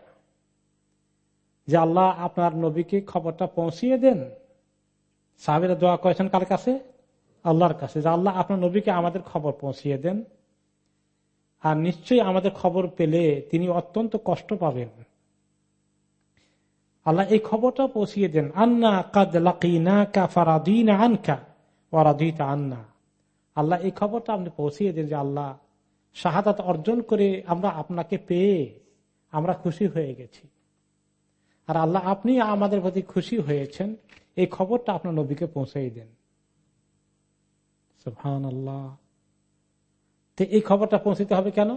[SPEAKER 2] যে আল্লাহ আপনার নবীকে খবরটা পৌঁছিয়ে দেন। সাহাবিরা দোয়া করেছেন কার কাছে? আল্লাহর কাছে। যে আল্লাহ আপনার নবীকে আমাদের খবর পৌঁছিয়ে দেন। আর নিশ্চয়ই আমাদের খবর পেলে তিনি অত্যন্ত কষ্ট পাবেন। আল্লাহ এই খবরটা পৌঁছিয়ে দেন, আন্না কাদ লাকিনা কাফারাদিন আনকা ওয়ারাদিতা আন্না। আল্লাহ এই খবরটা আপনি পৌঁছিয়ে দেন যে আল্লাহ শাহাদাত অর্জন করে আমরা আপনাকে পেয়ে আমরা খুশি হয়ে গেছি। আর আল্লাহ আপনি আমাদের প্রতি খুশি হয়েছেন, এই খবরটা আপনার নবীকে পৌঁছাই দেন। আল্লাহ তো এই খবরটা পৌঁছতে হবে কেন?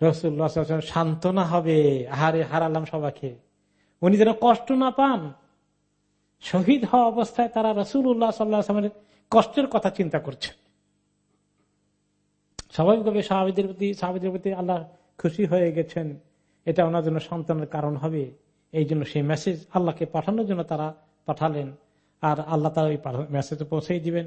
[SPEAKER 2] রসুল্লাহ সান্ত্বনা হবে আহারে হারালাম সবাইকে। উনি যেন কষ্ট না পান, শহীদ হওয়া অবস্থায় তারা রসুল উল্লাহ কষ্টের কথা চিন্তা করছে স্বাভাবিকভাবে সাহাবিদের প্রতি সাহাবিদের প্রতি আল্লাহ খুশি হয়ে গেছেন। এটা ওনার জন্য সন্তানের কারণ হবে। এই জন্য সেই মেসেজ আল্লাহকে পাঠানোর জন্য তারা পাঠালেন। আর আল্লাহ তারা ওই মেসেজ পৌঁছেই দিবেন।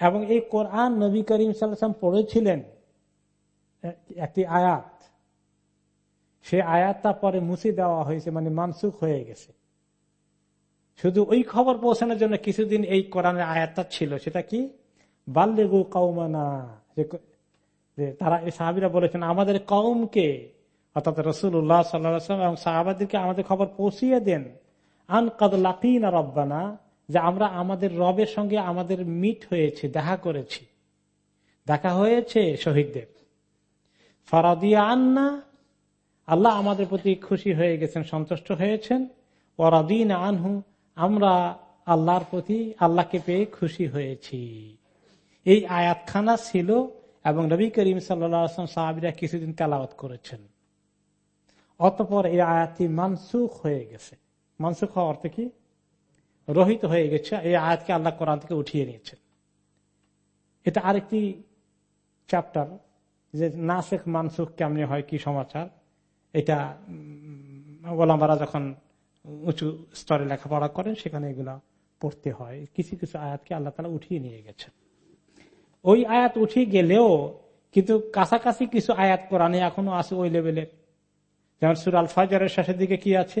[SPEAKER 2] এবং এই কোরআন নবী করিম সাল্লাম পড়েছিলেন, একটি আয়াত। সে আয়াতটা পরে মুছে দেওয়া হয়েছে মানে মানসুখ হয়ে গেছে। শুধু ওই খবর পৌঁছানোর জন্য কিছুদিন এই কোরআনের আয়াতটা ছিল। সেটা কি? বাল্যগু কৌমানা যে তারা, এই সাহাবিরা বলেছেন, আমাদের কৌমকে অর্থাৎ রসুল রসুল্লাহ সাল্লাম এবং সাহাবাদেরকে আমাদের খবর পৌঁছিয়ে দেন। আন কাদ লাকিন রব্বানা। যে আমরা আমাদের রবের সঙ্গে আমাদের মিট হয়েছে, দেখা করেছি। দেখা হয়েছে শহীদদের। ফরাদিয়া আন্না, আল্লাহ আমাদের প্রতি খুশি হয়ে গেছেন, সন্তুষ্ট হয়েছেন। ওরাদিন আনহু, আমরা আল্লাহর প্রতি, আল্লাহকে পেয়ে খুশি হয়েছি। এই আয়াতখানা ছিল এবং নবী করিম সাল্লাম সাহাবিরা কিছুদিন তেলাওয়াত করেছেন। অতপর এই আয়াতটি মানসুখ হয়ে গেছে। মানসুখ হওয়া অর্থে কি? রহিত হয়ে গেছে, এই আয়াতকে আল্লাহ কোরআন থেকে উঠিয়ে নিয়েছেন। এটা আরেকটি চ্যাপ্টার যে নাসেখ মানসুখ কেমনি হয়, কি সমাচার? এটা ওলামারা যখন উঁচু স্তরে লেখাপড়া করেন, সেখানে এগুলা পড়তে হয়। কিছু কিছু আয়াতকে আল্লাহ তালা উঠিয়ে নিয়ে গেছেন। ওই আয়াত উঠিয়ে গেলেও কিন্তু কাছাকাছি কিছু আয়াত কোরআনে এখনও আছে ওই লেভেলের যেমন সুরাল ফাজারের শেষের দিকে কি আছে?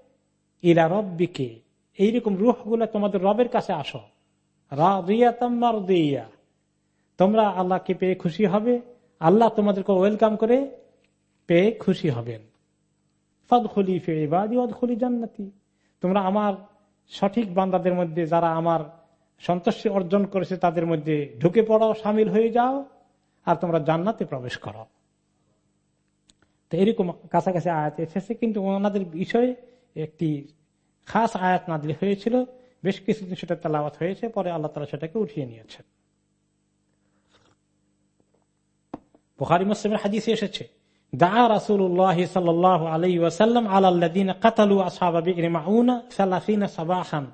[SPEAKER 2] ইলা রব্বিকে। এইরকম রুহগুলা তোমাদের রবের কাছে আসো। রিয়া তোমরা আল্লাহকে পেয়ে খুশি হবে। আল্লাহ তোমাদেরকে ওয়েলকাম করে পেয়ে খুশি হবেন। জান্নাতি। তোমরা আমার সঠিক বান্দাদের মধ্যে যারা আমার সন্তুষ্টি অর্জন করেছে, তাদের মধ্যে ঢুকে পড়ো, সামিল হয়ে যাও আর তোমরা জান্নাতে প্রবেশ করো। তো এরকম কাছাকাছি আয়াত এসেছে, কিন্তু ওনাদের বিষয়ে একটি খাস আয়াত নাদলি হয়েছিল, বেশ কিছুদিন সেটা তালাবাত হয়েছে, পরে আল্লাহ তালা সেটাকে উঠিয়ে নিয়েছেন। বুখারি মুসলিমের হাদিসে এসেছে দা রাসুল্লাহ সাল্লাহ আলাই ওয়াসাল্লাম আল্লাদিন সাবাহান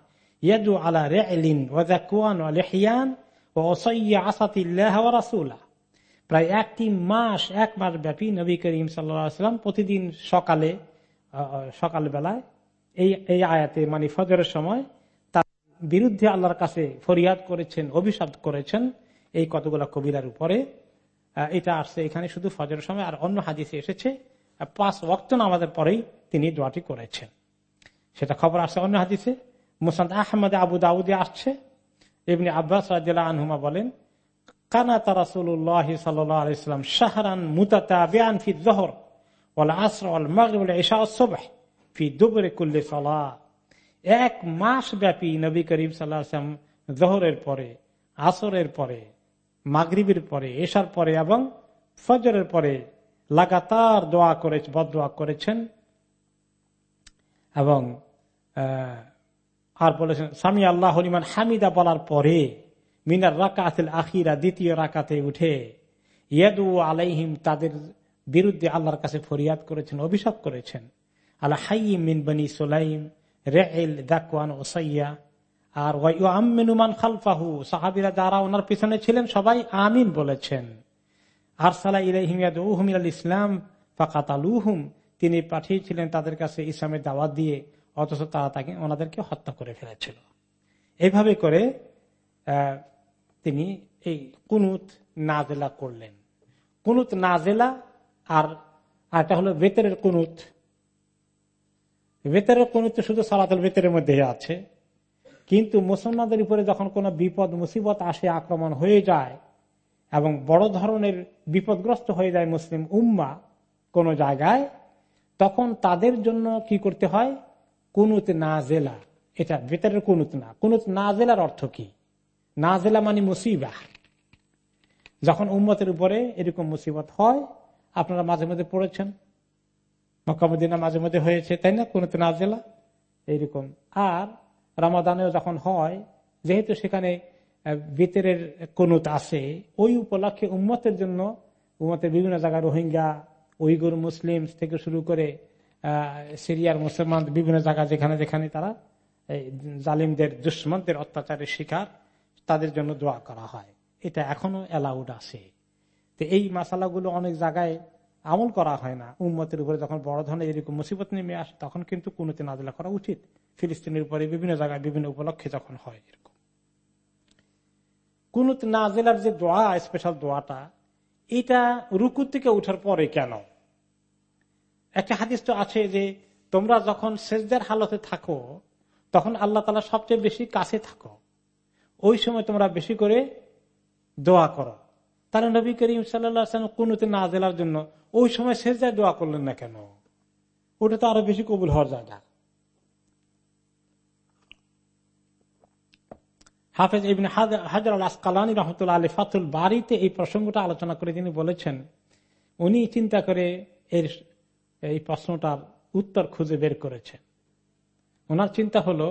[SPEAKER 2] ইয়াদু আলা রেলিন ওয়াজাকুয়ান লেহিয়ান ও ওসাইয়া আসাতিল্লাহ রাসুল্লাহ প্রায় একটি মাস, এক মাস ব্যাপী নবী করিম সাল্লাম প্রতিদিন সকালে সকাল বেলায় এই এই আয়াতে মানে ফজরের সময় তার বিরুদ্ধে আল্লাহর কাছে ফরিয়াদ করেছেন, অভিশাপ করেছেন এই কতগুলো কবিরার উপরে। এটা আসছে এখানে শুধু ফজরের সময় আর অন্য হাদিসে এসেছে পাঁচ ওক্ত নামাজের পরেই তিনি দোয়াটি করেছেন। সেটা খবর আসছে অন্য হাদিসে। মুসাদ আহমদ আবু দাউদে আসছে। এমনি আব্বাস রাজিয়াল আনহুমা বলেন, কানাতা রাসুল্লাহ সাল্লাম শাহরান মুতাতা বেআন ফি জহর ওয়াল আসর ওয়াল ইশা ফি দুবরে কুল্লি সালাহ এক মাস ব্যাপী নবী করিম সাল্লাম জহরের পরে, আসরের পরে, মাগরিবের পরে, এশার পরে এবং ফজরের পরে লাগাতার দোয়া করে বদোয়া করেছেন এবং আর বলেছেন স্বামী আল্লাহ হলিমান হামিদা বলার পরে, মিনার রাকা রাকাতিল আখিরা দ্বিতীয় রাকাতে উঠে ইয়াদু আলাইহিম তাদের বিরুদ্ধে আল্লাহর কাছে ফরিয়াদ করেছেন, অভিশাপ করেছেন। আল্লাহ হাইম মিন বনি সোলাইম রেল দাকুয়ান ওসাইয়া আর আমিনুমান খালফাহু, সাহাবিরা যারা ওনার পিছনে ছিলেন, সবাই আমিন বলেছেন। আর সালা ইলাহিমিয়াদ ইসলাম, ফাকাতালুহুম, তিনি পাঠিয়েছিলেন তাদের কাছে ইসলামের দাওয়াত দিয়ে, অথচ তারা তাকে, ওনাদেরকে হত্যা করে ফেলেছিল। এইভাবে করে তিনি এই কুনুত নাজেলা করলেন। কুনুত নাজেলা আর এটা হলো বেতরের কুনুত। বেতরের কুনুত শুধু সালাতুল বেতরের মধ্যে আছে। কিন্তু মুসলমানদের উপরে যখন কোনো বিপদ, মুসিবত আসে, আক্রমণ হয়ে যায় এবং বড় ধরনের বিপদগ্রস্ত হয়ে যায় মুসলিম উম্মা কোন জায়গায়, তখন তাদের জন্য কি করতে হয়? কুনুতে না জেলা এটা ভেতরের কুনুত না। কুনুত না জেলার অর্থ কি? না জেলা মানে মুসিবা। যখন উম্মতের উপরে এরকম মুসিবত হয় আপনারা মাঝে মাঝে পড়েছেন। মক্কামুদ্দিনা মাঝে মাঝে হয়েছে, তাই না? কোন না জেলা এইরকম। আর রামাদানেও যখন হয়, যেহেতু সেখানে ভিতরের কোনুত আছে, ওই উপলক্ষে উম্মতের জন্য, উম্মতের বিভিন্ন জায়গায় রোহিঙ্গা, উইগুর মুসলিম থেকে শুরু করে সিরিয়ার মুসলমান বিভিন্ন জায়গা যেখানে যেখানে তারা জালিমদের, দুশ্মনদের অত্যাচারের শিকার, তাদের জন্য দোয়া করা হয়। এটা এখনও অ্যালাউড আছে। তো এই মাসালাগুলো অনেক জায়গায় আমল করা হয় না। উম্মতের উপরে যখন বড় ধরনের এরকম মুসিবত নেমে আসে, তখন কিন্তু কোনোতে নাজলা করা উচিত। ফিলিস্তিনের উপরে বিভিন্ন জায়গায় বিভিন্ন উপলক্ষে যখন হয় এরকম। কুনুত নাজেলার যে দোয়া স্পেশাল দোয়াটা, এটা রুকু থেকে উঠার পরে কেন? একটা হাদিস তো আছে যে, তোমরা যখন সেজদার হালতে থাকো, তখন আল্লাহ তালা সবচেয়ে বেশি কাছে থাকো। ওই সময় তোমরা বেশি করে দোয়া করো। তাহলে নবী করিম সাল্লাম কোনতে না জেলার জন্য ওই সময় সেজদায় দোয়া করলেন না কেন? ওটা তো আরও বেশি কবুল হওয়ার জায়গা। হাফেজ হাজার আল আসকালানি রহমতুল্লাহ আলী ফাতুল বাড়িতে এই প্রসঙ্গটা আলোচনা করে তিনি বলেছেন, উনি চিন্তা করে এর এই প্রশ্নটার উত্তর খুঁজে বের করেছেন। ওনার চিন্তা হলো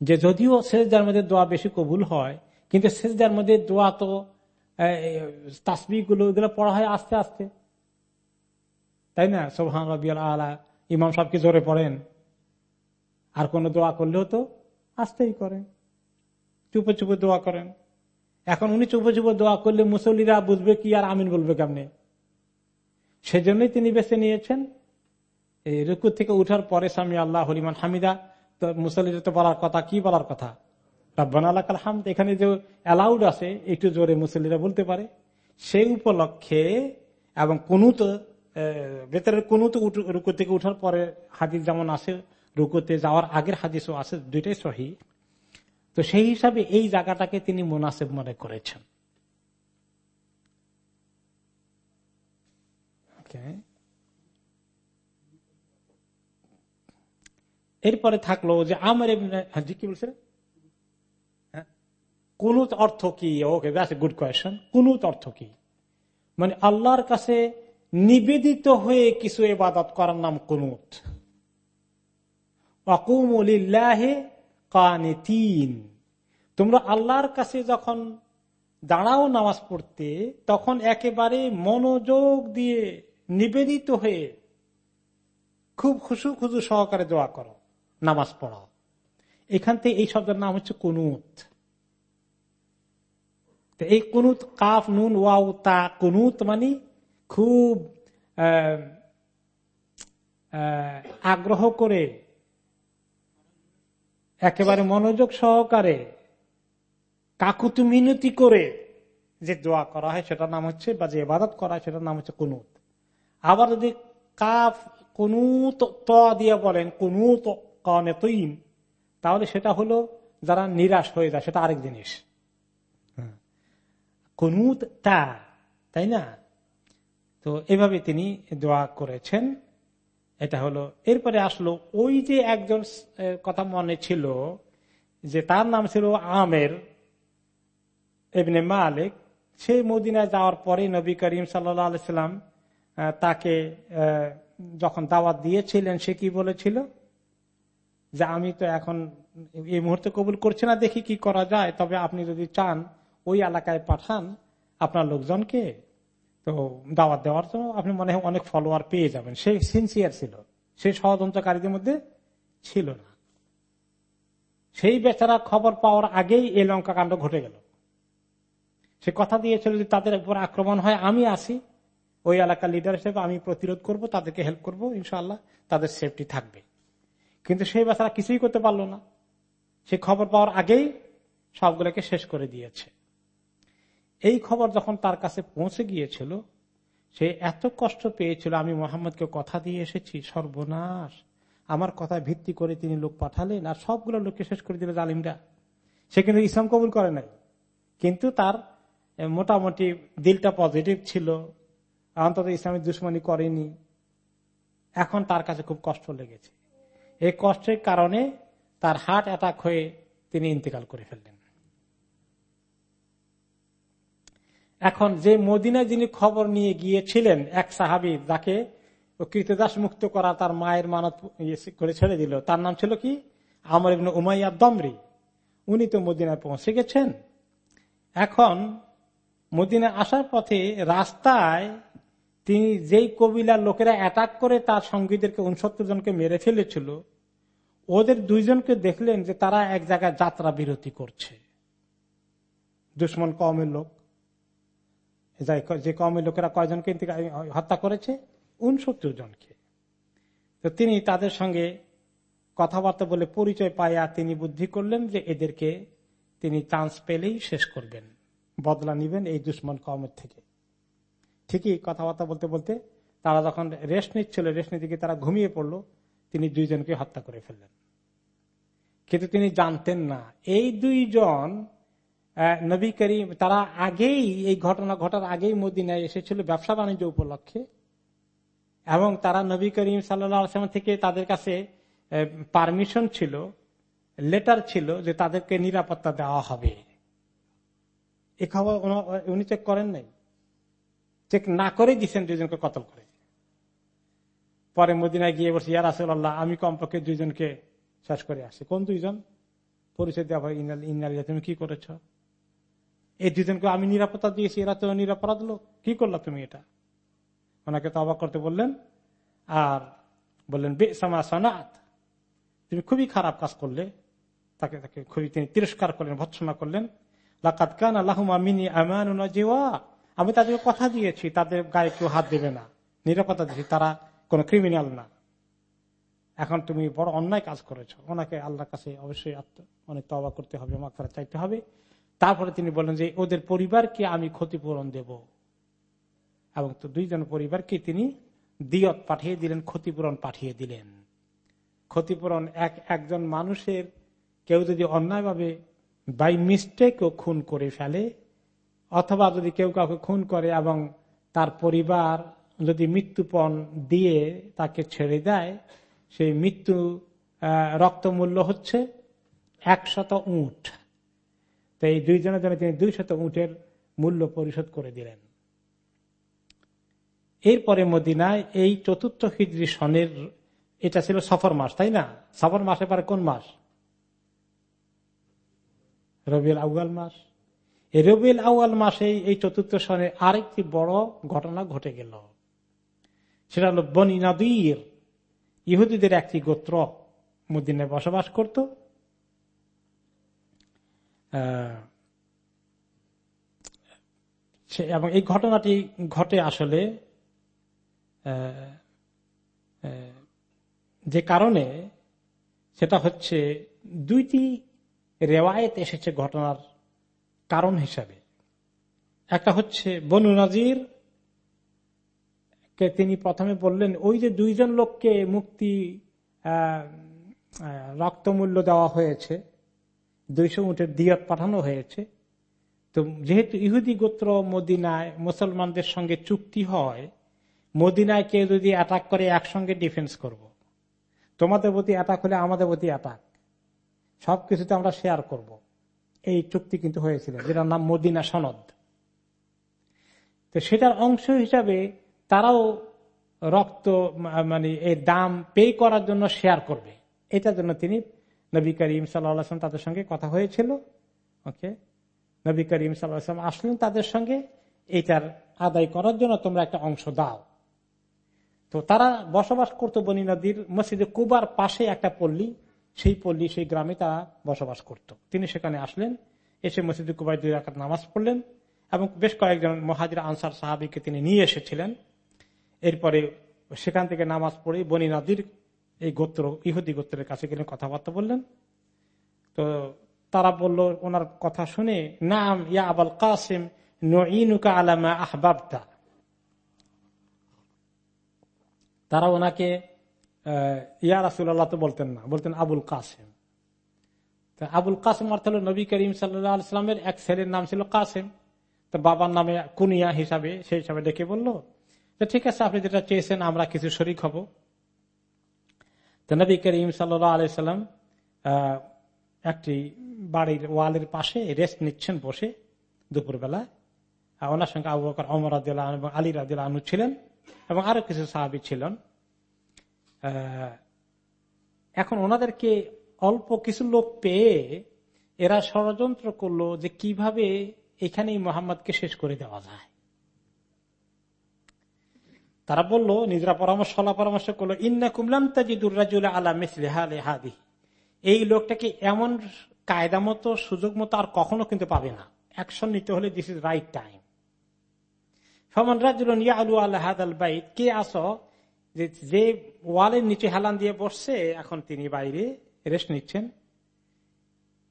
[SPEAKER 2] যে যদিও সেজদার মধ্যে দোয়া বেশি কবুল হয়, কিন্তু সেজদার মধ্যে দোয়া তো তাসবি গুলো এগুলো পড়া হয় আস্তে আস্তে। তাই না? সোহান রবিআল আলা। ইমাম সাহেবকে জোরে পড়েন? আর কোন দোয়া করলেও তো আস্তেই করেন। চুপে চুপে দোয়া করেন। এখন উনি চুপে চুপে দোয়া করলে মুসল্লিরা বুঝবে কি আর আমিন বলবে কেমনে? সেজন্যই তিনি বেছে নিয়েছেন। এই রুকুর থেকে উঠার পরে স্বামী আল্লাহ হলিমান হামিদা, তো মুসল্লিরা তো বলার কথা, কি বলার কথা? রব্বান আল্লাহ হামদ এখানে যে অ্যালাউড আছে একটু জোরে মুসল্লিরা বলতে পারে সেই উপলক্ষে এবং কোনুত ভেতরের কোনুত রুকু থেকে উঠার পরে হাদিস যেমন আছে রুকুতে যাওয়ার আগের হাদিসও আছে দুইটাই সহি। তো সেই হিসাবে এই জায়গাটাকে তিনি মোনাসেব মনে করেছেন। এরপরে থাকল যে আমার হ্যাঁ, কি বলছে হ্যাঁ? কুনুত অর্থ কি? ওকে দ্যাটস গুড কোয়েশন কুনুত অর্থ কি? মানে আল্লাহর কাছে নিবেদিত হয়ে কিছু এবাদত করার নাম কুনুত। তোমরা আল্লাহর কাছে যখন দাঁড়াও নামাজ পড়তে, তখন একেবারে মনোযোগ দিয়ে নিবেদিত হয়ে খুব খুশু খুশু সহকারে দোয়া করো, নামাজ পড়াও এখান থেকে এই শব্দের নাম হচ্ছে কুনুত। এই কুনুত কাফ নুন ওয়াউ তা কুনুত মানে খুব আগ্রহ করে একেবারে মনোযোগ সহকারে কাকুতু মিনতি করে যে দোয়া করা হয় সেটার নাম হচ্ছে বা যে ইবাদত করা হয় সেটার নাম হচ্ছে কুনুত আবার যদি কাফ কুনুত ত দিয়ে বলেন কুনুত কনে তৈম তাহলে সেটা হলো যারা নিরাশ হয়ে যায় সেটা আরেক জিনিস কুনুত তা, তাই না? তো এভাবে তিনি দোয়া করেছেন। এটা হলো, এরপরে আসলো, ওই যে একজন কথা মনে ছিল যে তার নাম ছিল আমের এমনি মালিক। সেই মদিনায় যাওয়ার পরে নবী করিম সাল্লাম তাকে যখন দাওয়াত দিয়েছিলেন, সে কি বলেছিল? যে আমি তো এখন এই মুহূর্তে কবুল করছি না, দেখি কি করা যায়। তবে আপনি যদি চান ওই এলাকায় পাঠান আপনার লোকজনকে। তো দাওয়াত দেওয়ার জন্য আপনি মনে হয় অনেক ফলোয়ার পেয়ে যাবেন। সে সিনসিয়ার ছিল। সে ষড়যন্ত্রকারীদের মধ্যে ছিল না। সেই বেচারা খবর পাওয়ার আগেই এই লঙ্কা কাণ্ড ঘটে গেল। সে কথা দিয়েছিল যে তাদের উপর আক্রমণ হয়, আমি আসি। ওই এলাকার লিডার হিসেবে আমি প্রতিরোধ করব, তাদেরকে হেল্প করব ইনশাল্লাহ তাদের সেফটি থাকবে। কিন্তু সেই বেচারা কিছুই করতে পারল না। সে খবর পাওয়ার আগেই সবগুলোকে শেষ করে দিয়েছে। এই খবর যখন তার কাছে পৌঁছে গিয়েছিল, সে এত কষ্ট পেয়েছিল, আমি মোহাম্মদকে কথা দিয়ে এসেছি, সর্বনাশ। আমার কথা ভিত্তি করে তিনি লোক পাঠালেন, আর সবগুলো লোককে শেষ করে দিল জালিমরা। সে কিন্তু ইসলাম কবুল করে নাই। কিন্তু তার মোটামুটি দিলটা পজিটিভ ছিল। অন্তত ইসলামের দুশ্মনী করেনি। এখন তার কাছে খুব কষ্ট লেগেছে। এই কষ্টের কারণে তার হার্ট অ্যাটাক হয়ে তিনি ইন্তেকাল করে ফেললেন। এখন যে মদিনায় যিনি খবর নিয়ে গিয়েছিলেন এক সাহাবি, যাকে কৃতদাস মুক্ত করা তার মায়ের মানত ইয়ে করে ছেড়ে দিল, তার নাম ছিল কি? Amr ibn Umayya Damri. উনি তো মদিনায় পৌঁছে গেছেন। এখন মদিনায় আসার পথে রাস্তায় তিনি যেই কবিলার লোকেরা অ্যাটাক করে তার সঙ্গীদেরকে উনসত্তর জনকে মেরে ফেলেছিল, ওদের দুইজনকে দেখলেন যে তারা এক জায়গায় যাত্রা বিরতি করছে। দুশ্মন কমের লোক। যে কমের লোকেরা কয়জনকে হত্যা করেছে? উনসত্তর জনকে। তো তিনি তাদের সঙ্গে কথাবার্তা বলে পরিচয় পাইয়া তিনি বুদ্ধি করলেন যে এদেরকে তিনি চান্স পেলেই শেষ করবেন, বদলা নিবেন এই দুশ্মন কমের থেকে। ঠিকই কথাবার্তা বলতে বলতে তারা যখন রেস্ট নিচ্ছিল, রেস্ট নিতে তারা ঘুমিয়ে পড়ল, তিনি দুইজনকে হত্যা করে ফেললেন। কিন্তু তিনি জানতেন না, এই দুইজন নবী করিম, তারা আগেই এই ঘটনা ঘটার আগেই মদিনায় এসেছিল ব্যবসা বাণিজ্য উপলক্ষে। এবং তারা নবী করিম সাল্লাম থেকে তাদের কাছে পারমিশন ছিল লেটার ছিল যে তাদেরকে নিরাপত্তা দেওয়া হবে। এ খবর উনি চেক করেন নাই? চেক না করে দিচ্ছেন দুজনকে কতল করে। পরে মদিনায় গিয়ে বলছি ইয়ার আসল্লাহ আমি কমপক্ষে দুইজনকে শেষ করে আসি। কোন দুইজন? পরিচয় দেওয়া ইন্নালিয়া তুমি কি করেছ? এই দুজনকে আমি নিরাপত্তা দিয়েছি, এরা তো নিরাপরাধ লোক। কি করলা তুমি এটা? ওনাকে তো অবাক করতে বললেন, আর বললেন বেসামা সনাত। তুমি খুবই খারাপ কাজ করলে। তাকে তাকে খুবই তিনি তিরস্কার করলেন, ভৎসনা করলেন। লাকাত কান আল্লাহমা মিনি আমান আমি তাদেরকে কথা দিয়েছি, তাদের গায়ে কেউ হাত দেবে না। নিরাপত্তা দিয়েছি, তারা কোন ক্রিমিনাল না। এখন তুমি বড় অন্যায় কাজ করেছ। ওনাকে আল্লাহর কাছে অবশ্যই অনেক তবা করতে হবে মাকফারা চাইতে হবে। তারপরে তিনি বললেন যে, ওদের পরিবারকে আমি ক্ষতিপূরণ দেব। এবং তো দুইজন পরিবারকে তিনি দিয়ত পাঠিয়ে দিলেন, ক্ষতিপূরণ পাঠিয়ে দিলেন। ক্ষতিপূরণ এক, একজন মানুষের কেউ যদি অন্যায়ভাবে বাই মিস্টেকও খুন করে ফেলে, অথবা যদি কেউ কাউকে খুন করে এবং তার পরিবার যদি মৃত্যুপণ দিয়ে তাকে ছেড়ে দেয়, সেই মৃত্যু রক্তমূল্য হচ্ছে একশত উঠ তো এই দুইজনের জন্য তিনি দুই শত উঠের মূল্য পরিশোধ করে দিলেন। এরপরে মদিনায় এই চতুর্থ হিজড়ি সনের, এটা ছিল সফর মাস, তাই না? সফর মাসে পরে কোন মাস? রবিউল আউয়াল মাস। এই রবিউল আউয়াল মাসে এই চতুর্থ সনে আরেকটি বড় ঘটনা ঘটে গেল। সেটা হলো বনি নদীর। ইহুদিদের একটি গোত্র মদিনায় বসবাস করত। এবং এই ঘটনাটি ঘটে আসলে যে কারণে সেটা হচ্ছে দুইটি রেওয়ায়ত এসেছে ঘটনার কারণ হিসাবে। একটা হচ্ছে বনু নাজির, কে তিনি প্রথমে বললেন, ওই যে দুইজন লোককে মুক্তি রক্তমূল্য দেওয়া হয়েছে দুইশো উঠের দিয়ত পাঠানো হয়েছে তো যেহেতু ইহুদি গোত্র মদিনায় মুসলমানদের সঙ্গে চুক্তি হয়, মদিনায় কেউ যদি অ্যাটাক করে, একসঙ্গে ডিফেন্স করব। তোমাদের প্রতি অ্যাটাক হলে আমাদের প্রতি অ্যাটাক সবকিছুতে আমরা শেয়ার করব। এই চুক্তি কিন্তু হয়েছিল, যেটার নাম মদিনা সনদ তো সেটার অংশ হিসাবে তারাও রক্ত মানে এই দাম পে করার জন্য শেয়ার করবে এটার জন্য তিনি নবী করিম সাল্লাম তাদের সঙ্গে কথা হয়েছিল, ওকে? নবী করিম সাল্লাম আসলেন তাদের সঙ্গে, এইটার আদায় করার জন্য তোমরা একটা অংশ দাও। তো তারা বসবাস করতো বনি নদীর মসজিদে কুবার পাশে একটা পল্লী, সেই পল্লী, সেই গ্রামে তারা বসবাস করত। তিনি সেখানে আসলেন, এসে মসজিদে কুবাই দুই রাখার নামাজ পড়লেন এবং বেশ কয়েকজন মহাজির, আনসার সাহাবিকে তিনি নিয়ে এসেছিলেন। এরপরে সেখান থেকে নামাজ পড়ে বনি নদীর এই গোত্র, ইহুদি গোত্রের কাছে গেলে কথাবার্তা বললেন। তো তারা বলল, ওনার কথা শুনে, নাম ইয়া আবাল কাসিম নুকা আলামা আহবাবতা। তারা ওনাকে ইয়া রাসুল্লাহ তো বলতেন না, বলতেন আবুল কাসেম। আবুল কাসেম অর্থ হল নবী করিম সাল্লামের এক ছেলের নাম ছিল কাসেম। তো বাবার নামে কুনিয়া হিসাবে, সেই হিসাবে ডেকে বলল ঠিক আছে, আপনি যেটা চেয়েছেন, আমরা কিছু শরিক হব। তো নবী করিম সাল্লাম আহ, একটি বাড়ির ওয়ালের পাশে রেস্ট নিচ্ছেন বসে দুপুরবেলায় আর ওনার সঙ্গে আবু বকর অমর আনহু এবং আলী রাদিল আনু ছিলেন এবং আরও কিছু সাহাবি ছিলেন। এখন ওনাদেরকে অল্প কিছু লোক পেয়ে এরা ষড়যন্ত্র করল যে কীভাবে এখানেই মোহাম্মদকে শেষ করে দেওয়া যায়। তারা বলল, নিজেরা পরামর্শ পরামর্শ করল ইন্না কুমলাম তাজিদুর রাজুল আলা মিসলি হালে হাদি। এই লোকটাকে এমন কায়দা মতো, সুযোগ মতো আর কখনো কিন্তু পাবে না। অ্যাকশন নিতে হলে দিস ইজ রাইট টাইম আলু আল্লাহ বাইত, কে আসো? যে ওয়ালের নিচে হেলান দিয়ে বসছে, এখন তিনি বাইরে রেস্ট নিচ্ছেন।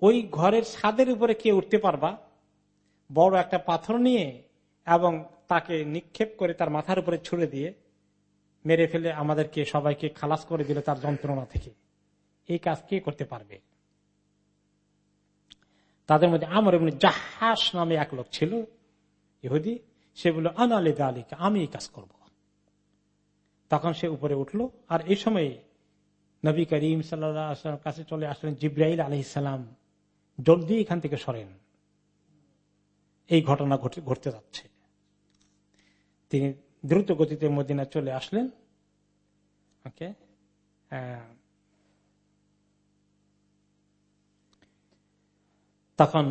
[SPEAKER 2] ওই ঘরের ছাদের উপরে কে উঠতে পারবা? বড় একটা পাথর নিয়ে এবং তাকে নিক্ষেপ করে তার মাথার উপরে ছুড়ে দিয়ে মেরে ফেলে আমাদেরকে সবাইকে খালাস করে দিল তার যন্ত্রণা থেকে। এই কাজ কে করতে পারবে? তাদের মধ্যে আমার এমনি জাহাস নামে এক লোক ছিল, ইহুদি। সে বলল আনালে আলীকে আমি এই কাজ করব। তখন সে উপরে উঠল আর এই সময় নবী করিম সাল্লাম কাছে চলে আসলেন, জিব্রাইল আলহিসাম জলদি এখান থেকে সরেন। এই ঘটনা ঘটতে যাচ্ছে। তিনি দ্রুত গতিতে মদিনা চলে আসলেন। ওকে তখন,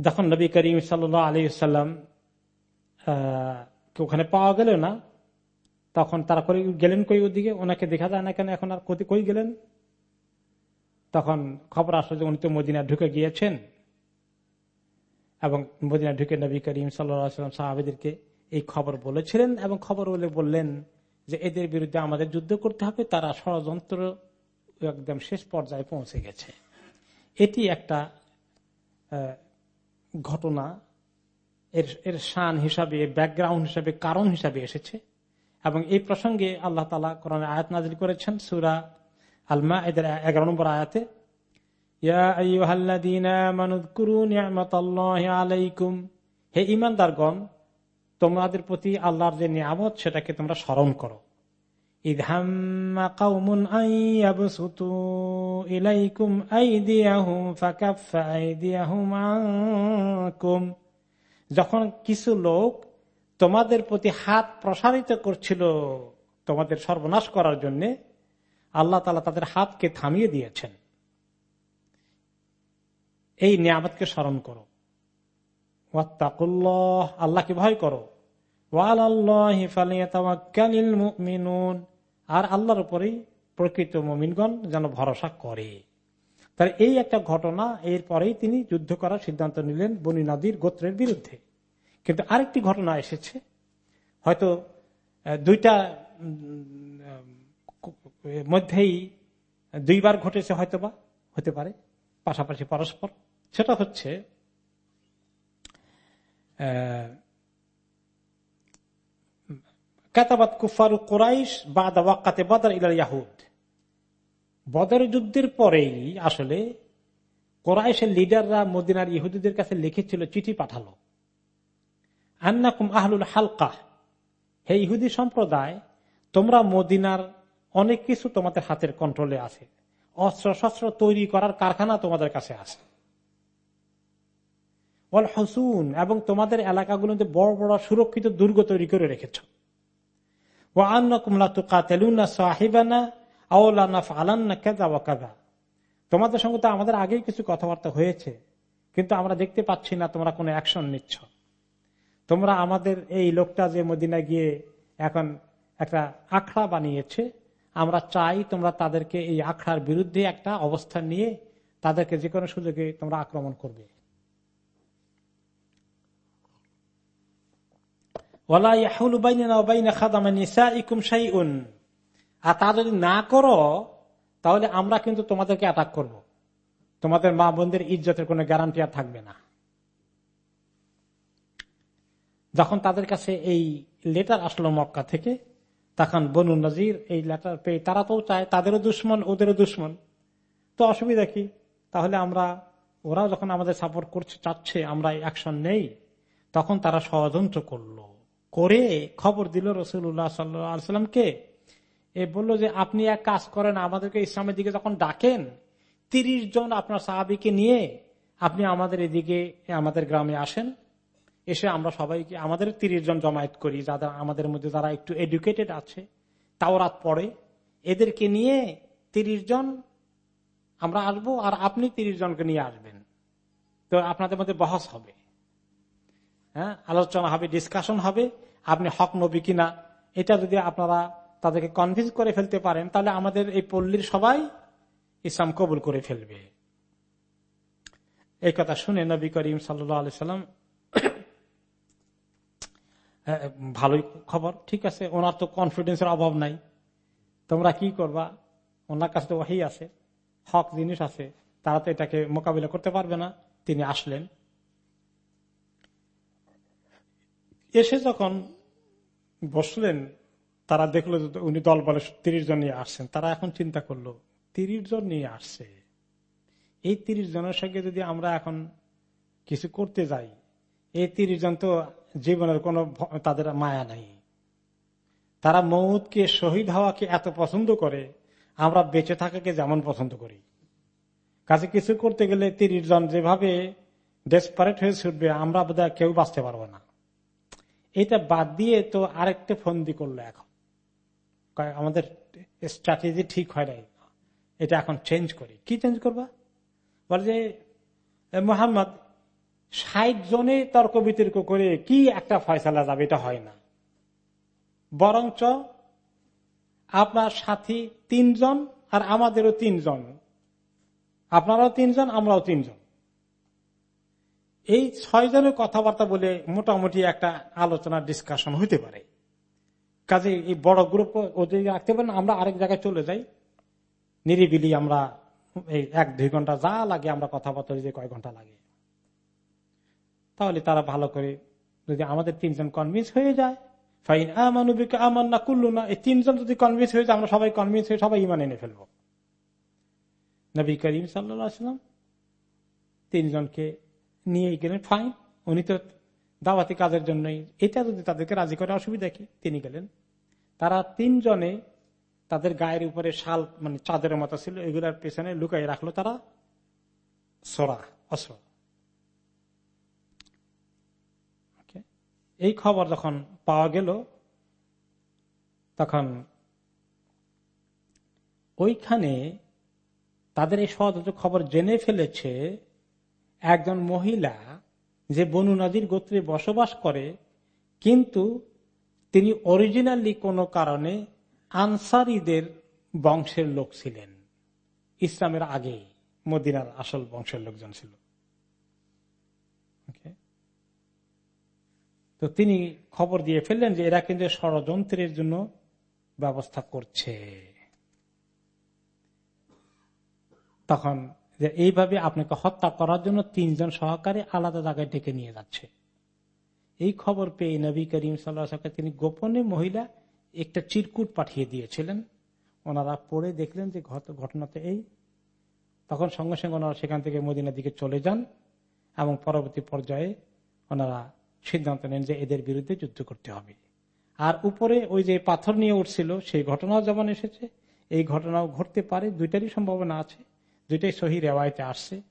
[SPEAKER 2] যখন নবী করিম সাল আলী সাল্লাম ওখানে পাওয়া গেল না, তখন তারা করে গেলেন কই ওদিকে? ওনাকে দেখা যায় না কেন এখন আর কতি কই গেলেন? তখন খবর আসলো যে উনি তো মদিনা ঢুকে গিয়েছেন। এবং মদিনা ঢুকে নবী করিম সাল্লাম সাহাবেদেরকে এই খবর বলেছিলেন এবং খবর বলে বললেন যে এদের বিরুদ্ধে আমাদের যুদ্ধ করতে হবে। তারা ষড়যন্ত্র একদম শেষ পর্যায়ে পৌঁছে গেছে। এটি একটা ঘটনা। এর এর শান হিসাবে ব্যাকগ্রাউন্ড হিসাবে, কারণ হিসাবে এসেছে। এবং এই প্রসঙ্গে আল্লাহ তালা কোরআন আয়াত নাজিল করেছেন, সুরা আলমা এদের এগারো নম্বর আয়াতে। হে ইমানদারগণ তোমাদের প্রতি আল্লাহর যে নিয়ামত, সেটাকে তোমরা স্মরণ করো। যখন কিছু লোক তোমাদের প্রতি হাত প্রসারিত করছিল তোমাদের সর্বনাশ করার জন্য, আল্লাহ তালা তাদের হাতকে থামিয়ে দিয়েছেন। এই নিয়ামতকে স্মরণ করো। আল্লাহকে ভয় করো। আর আল্লাহর উপরেই প্রকৃত মমিনগণ যেন ভরসা করে। তার এই একটা ঘটনা এরপরেই তিনি যুদ্ধ করার সিদ্ধান্ত নিলেন বনি নদীর গোত্রের বিরুদ্ধে। কিন্তু আরেকটি ঘটনা এসেছে, হয়তো দুইটা মধ্যেই দুইবার ঘটেছে হয়তোবা, হতে পারে, পাশাপাশি পরস্পর। সেটা হচ্ছে কাতাবাত কুফারু কোরাইশ বা দাওয়াক্কাতে বাদার ইলাল ইয়াহুদ বদর যুদ্ধের পরেই আসলে কোরাইশের লিডাররা মদিনার ইহুদিদের কাছে লিখেছিল, চিঠি পাঠালো। আন্নাকুম আহলুল হালকা। হে ইহুদি সম্প্রদায়, তোমরা মদিনার অনেক কিছু তোমাদের হাতের কন্ট্রোলে আছে। অস্ত্র শস্ত্র তৈরি করার কারখানা তোমাদের কাছে আছে। ওয়াল হসুন, এবং তোমাদের এলাকাগুলোতে বড় বড় সুরক্ষিত দুর্গ তৈরি করে রেখেছ। তোমাদের সঙ্গে তো আমাদের আগেই কিছু কথাবার্তা হয়েছে, কিন্তু আমরা দেখতে পাচ্ছি না তোমরা কোনো অ্যাকশন নিচ্ছ। তোমরা আমাদের এই লোকটা যে মদিনা গিয়ে এখন একটা আখড়া বানিয়েছে, আমরা চাই তোমরা তাদেরকে এই আখড়ার বিরুদ্ধে একটা অবস্থান নিয়ে তাদেরকে যে কোনো সুযোগে তোমরা আক্রমণ করবে। আর তা যদি না করো, তাহলে আমরা কিন্তু তোমাদেরকে অ্যাটাক করব। তোমাদের মা বোনদের ইজ্জতের কোনো গ্যারান্টি আর থাকবে না। যখন তাদের কাছে এই লেটার আসলো মক্কা থেকে, তখন বনু নজির এই লেটার পেয়ে তারা তো চায়, তাদেরও দুশ্মন, ওদেরও দুশ্মন। তো অসুবিধা কি? তাহলে আমরা ওরা যখন আমাদের সাপোর্ট করছে, চাচ্ছে, আমরা অ্যাকশন নেই, তখন তারা ষড়যন্ত্র করল। করে খবর দিল রসুল্লাহ সাল্লামকে এ বলল যে, আপনি এক কাজ করেন, আমাদেরকে ইসলামের দিকে যখন ডাকেন, তিরিশ জন আপনার সাহাবিকে নিয়ে আপনি আমাদের এদিকে, আমাদের গ্রামে আসেন। এসে আমরা সবাইকে, আমাদের তিরিশ জন জমায়েত করি, যারা আমাদের মধ্যে যারা একটু এডুকেটেড আছে তাও রাত পড়ে। এদেরকে নিয়ে তিরিশ জন আমরা আসব আর আপনি তিরিশ জনকে নিয়ে আসবেন। তো আপনাদের মধ্যে বহস হবে। হ্যাঁ? আলোচনা হবে ডিসকাশন হবে, আপনি হক নবী কিনা, এটা যদি আপনারা তাদেরকে কনভিন্স করে ফেলতে পারেন, তাহলে আমাদের এই পল্লীর সবাই ইসলাম কবুল করে ফেলবে। এই কথা শুনে নবী করিম সাল্লাম ভালোই খবর, ঠিক আছে? ওনার তো কনফিডেন্সের অভাব নাই। তোমরা কি করবা? ওনার কাছে তো ওয়াহি আছে, হক জিনিস আছে, তারা তো এটাকে মোকাবিলা করতে পারবে না। তিনি আসলেন। এসে যখন বসলেন, তারা দেখল উনি দল বলে তিরিশ জন নিয়ে আসছেন। তারা এখন চিন্তা করল, তিরিশ জন নিয়ে আসছে। এই তিরিশ জনের সঙ্গে যদি আমরা এখন কিছু করতে যাই, এই তিরিশ জন তো জীবনের কোন তাদের মায়া নাই। তারা মৌতকে, শহীদ হওয়াকে এত পছন্দ করে, আমরা বেঁচে থাকাকে যেমন পছন্দ করি। কাছে কিছু করতে গেলে তিরিশ জন যেভাবে ডেসপারেট হয়ে ছুটবে, আমরা বোধ কেউ বাঁচতে পারব না। এটা বাদ দিয়ে তো আরেকটা ফন্দি করল এখন। আমাদের স্ট্র্যাটেজি ঠিক হয় নাই। এটা এখন চেঞ্জ করি। কি চেঞ্জ করবা? বলে যে মোহাম্মদ, ষাট জনে তর্ক বিতর্ক করে কি একটা ফয়সালা যাবে, এটা হয় না। বরঞ্চ আপনার সাথী তিনজন আর আমাদেরও তিনজন। আপনারাও তিনজন, আমরাও তিনজন। এই ছয় জনের কথাবার্তা বলে মোটামুটি একটা আলোচনা ডিসকাশন হইতে পারে। কাজে এই বড় গ্রুপ ওদের রাখতে পারেন, আমরা আরেক জায়গায় চলে যাই। নিরিবিলি আমরা এই এক দুই ঘণ্টা যা লাগে আমরা কথাবার্তা যে কয় ঘণ্টা লাগে। তাহলে তারা ভালো করে যদি আমাদের তিনজন কনভিন্স হয়ে যায়, ফাইন আমানুবিকে আমার না কুল্লু না এই তিনজন যদি কনভিন্স হয়ে যায়, আমরা সবাই কনভিন্স হয়ে সবাই ইমান এনে ফেলব। নবী করিম সাল্লাম তিনজনকে নিয়ে গেলেন ফাইন উনি তো দাওয়াতি কাজের জন্যই। এটা যদি তাদেরকে রাজি করে, অসুবিধা কি? তিনি গেলেন। তারা তিনজনে তাদের গায়ের উপরে শাল মানে চাঁদের মতো ছিল, এগুলার পেছনে লুকাই রাখল তারা। সোরা অস্ত্র এই খবর যখন পাওয়া গেল, তখন ওইখানে তাদের এই সহজ খবর জেনে ফেলেছে একজন মহিলা যে বনু নদীর গোত্রে বসবাস করে, কিন্তু তিনি অরিজিনালি কোনো কারণে আনসারিদের বংশের লোক ছিলেন। ইসলামের আগে মদিনার আসল বংশের লোকজন ছিল। তো তিনি খবর দিয়ে ফেললেন যে এরা কিন্তু ষড়যন্ত্রের জন্য ব্যবস্থা করছে। তখন যে এইভাবে আপনাকে হত্যা করার জন্য তিনজন সহকারী আলাদা জায়গায় ডেকে নিয়ে যাচ্ছে। এই খবর পেয়ে নবী করিম সাল্লাহকে তিনি গোপনে মহিলা একটা চিরকুট পাঠিয়ে দিয়েছিলেন। ওনারা পড়ে দেখলেন যে ঘটনাতে এই। তখন সঙ্গে সঙ্গে ওনারা সেখান থেকে মদিনার দিকে চলে যান এবং পরবর্তী পর্যায়ে ওনারা সিদ্ধান্ত নেন যে এদের বিরুদ্ধে যুদ্ধ করতে হবে। আর উপরে ওই যে পাথর নিয়ে উঠছিল, সেই ঘটনাও যেমন এসেছে, এই ঘটনাও ঘটতে পারে, দুইটারই সম্ভাবনা আছে। দুইটাই সহি রেওয়ায়তে আসছে।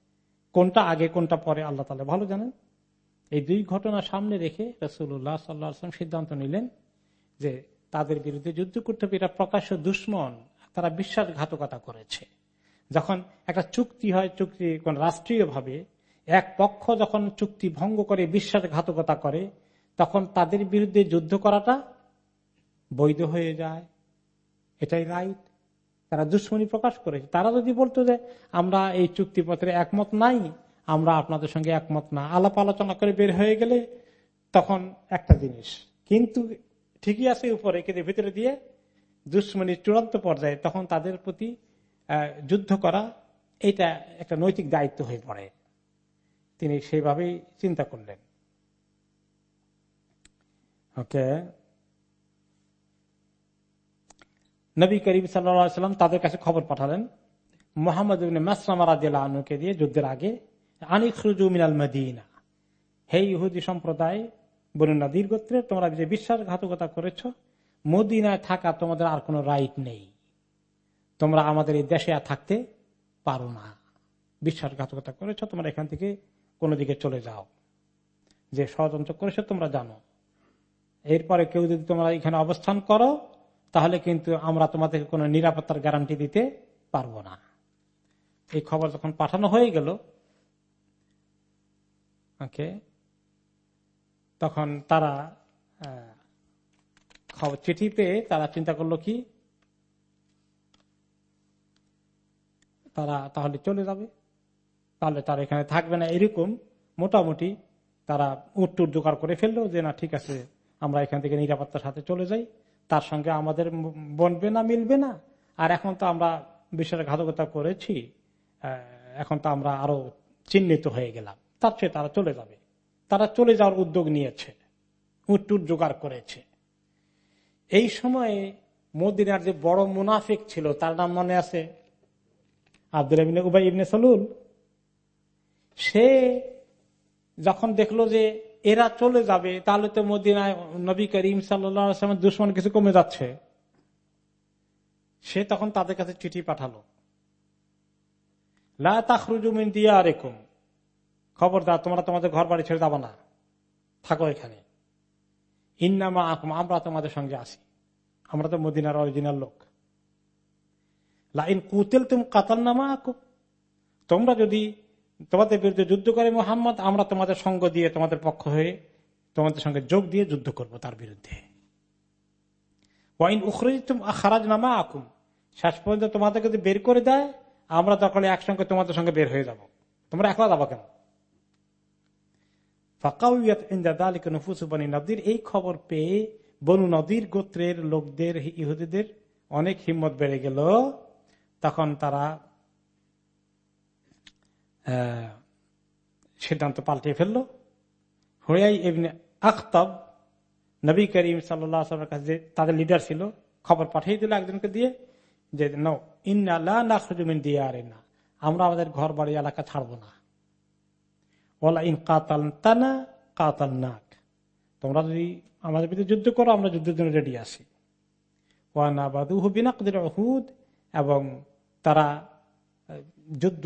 [SPEAKER 2] কোনটা আগে, কোনটা পরে আল্লাহ তালা ভালো জানেন। এই দুই ঘটনা সামনে রেখে রসুল্লাহ সাল্লাম সিদ্ধান্ত নিলেন যে তাদের বিরুদ্ধে যুদ্ধ করতে হবে। এটা প্রকাশ্য দুশ্মন, তারা বিশ্বাসঘাতকতা করেছে। যখন একটা চুক্তি হয়, চুক্তি কোন রাষ্ট্রীয় ভাবে এক পক্ষ যখন চুক্তি ভঙ্গ করে, বিশ্বাসঘাতকতা করে, তখন তাদের বিরুদ্ধে যুদ্ধ করাটা বৈধ হয়ে যায়। এটাই রাইট তারা দুশ্মনী প্রকাশ করেছে। তারা যদি বলতো যে, আমরা এই চুক্তিপত্রে একমত নাই, আমরা আপনাদের সঙ্গে একমত না। আলাপ আলোচনা করে বের হয়ে গেলে তখন একটা জিনিস। কিন্তু ঠিকই আছে উপরে কিন্তু ভিতরে দিয়ে দুশ্মনীর চূড়ান্ত পর্যায়ে তখন তাদের প্রতি যুদ্ধ করা, এটা একটা নৈতিক দায়িত্ব হয়ে পড়ে। তিনি সেইভাবেই চিন্তা করলেন। ওকে। নবী করিম সাল্লাম তাদের কাছে খবর পাঠালেন, মোহাম্মদ মাসলামকে দিয়ে যুদ্ধের আগে, আনি খুরুজু মিনাল মদিনা। হে ইহুদি সম্প্রদায় বনুনা দীর্ঘত্রে তোমরা যে বিশ্বাসঘাতকতা করেছ, মদিনায় থাকা তোমাদের আর কোনো রাইট নেই। তোমরা আমাদের এই দেশে আর থাকতে পারো না। বিশ্বাসঘাতকতা করেছ, তোমরা এখান থেকে কোনো দিকে চলে যাও। যে ষড়যন্ত্র করেছ, তোমরা জানো। এরপরে কেউ যদি তোমরা এখানে অবস্থান করো তাহলে কিন্তু আমরা তোমাদের কোনো নিরাপত্তার গ্যারান্টি দিতে পারব না। এই খবর যখন পাঠানো হয়ে গেল, ওকে, তখন তারা খবর চিঠি পেয়ে তারা চিন্তা করল কি, তারা তাহলে চলে যাবে। তাহলে তারা এখানে থাকবে না। এরকম মোটামুটি তারা উত্তর জোগাড় করে ফেলল যে, না, ঠিক আছে, আমরা এখান থেকে নিরাপত্তার সাথে চলে যাই। তার সঙ্গে আমাদের বনবে না, মিলবে না। আর এখন তো আমরা বিশ্বাসঘাতকতা করেছি এখন তো আমরা আরও চিহ্নিত হয়ে গেলাম। তার চেয়ে তারা চলে যাবে। তারা চলে যাওয়ার উদ্যোগ নিয়েছে, উট্টুর জোগাড় করেছে। এই সময়ে মদিনার যে বড় মুনাফিক ছিল, তার নাম মনে আছে? আব্দুল ইবনে উবাই ইবনে সলুল। সে যখন দেখল যে এরা চলে যাবে, তাহলে তো মদিনায় নবী করিম সাল্লামের দুশ্মন কিছু কমে যাচ্ছে। সে তখন তাদের কাছে চিঠি পাঠালো। লাখরুজুমিন দিয়া রেকুম খবরদার, তোমরা তোমাদের ঘর বাড়ি ছেড়ে যাব না। থাকো এখানে। ইন্নামা আকুম আমরা তোমাদের সঙ্গে আসি আমরা তো মদিনার অরিজিনাল লোক। লাইন কুতেল তুম কাতাল নামা আকুম তোমরা যদি তোমাদের বিরুদ্ধে যুদ্ধ করে মোহাম্মদ, আমরা তোমাদের সঙ্গ দিয়ে তোমাদের পক্ষ হয়ে তোমাদের সঙ্গে যোগ দিয়ে যুদ্ধ করব তার বিরুদ্ধে। ওয়াইন খারাজ নামা আকুম শেষ পর্যন্ত তোমাদেরকে যদি বের করে দেয়, আমরা তখন একসঙ্গে তোমাদের সঙ্গে বের হয়ে যাব। তোমরা একলা যাব কেন? নদীর। এই খবর পেয়ে বনু নদীর গোত্রের লোকদের, ইহুদিদের অনেক হিম্মত বেড়ে গেল। তখন তারা সিদ্ধান্ত পাল্টে ফেলল। হইয়াই এমনি আখতাব নবী করিম সাল্লামের কাছে তাদের লিডার ছিল, খবর পাঠিয়ে দিল একজনকে দিয়ে যে ইন্নাজুমিন দিয়ে আরে না আমরা আমাদের ঘর বাড়ি এলাকা ছাড়বো না। ওলা ইন কাতাল তানা কাতাল নাক তোমরা যদি আমাদের বিরুদ্ধে যুদ্ধ করো, আমরা যুদ্ধের জন্য রেডি আসি আছি ওয়ানাবাদু হুবিনাকদের হুদ এবং তারা যুদ্ধ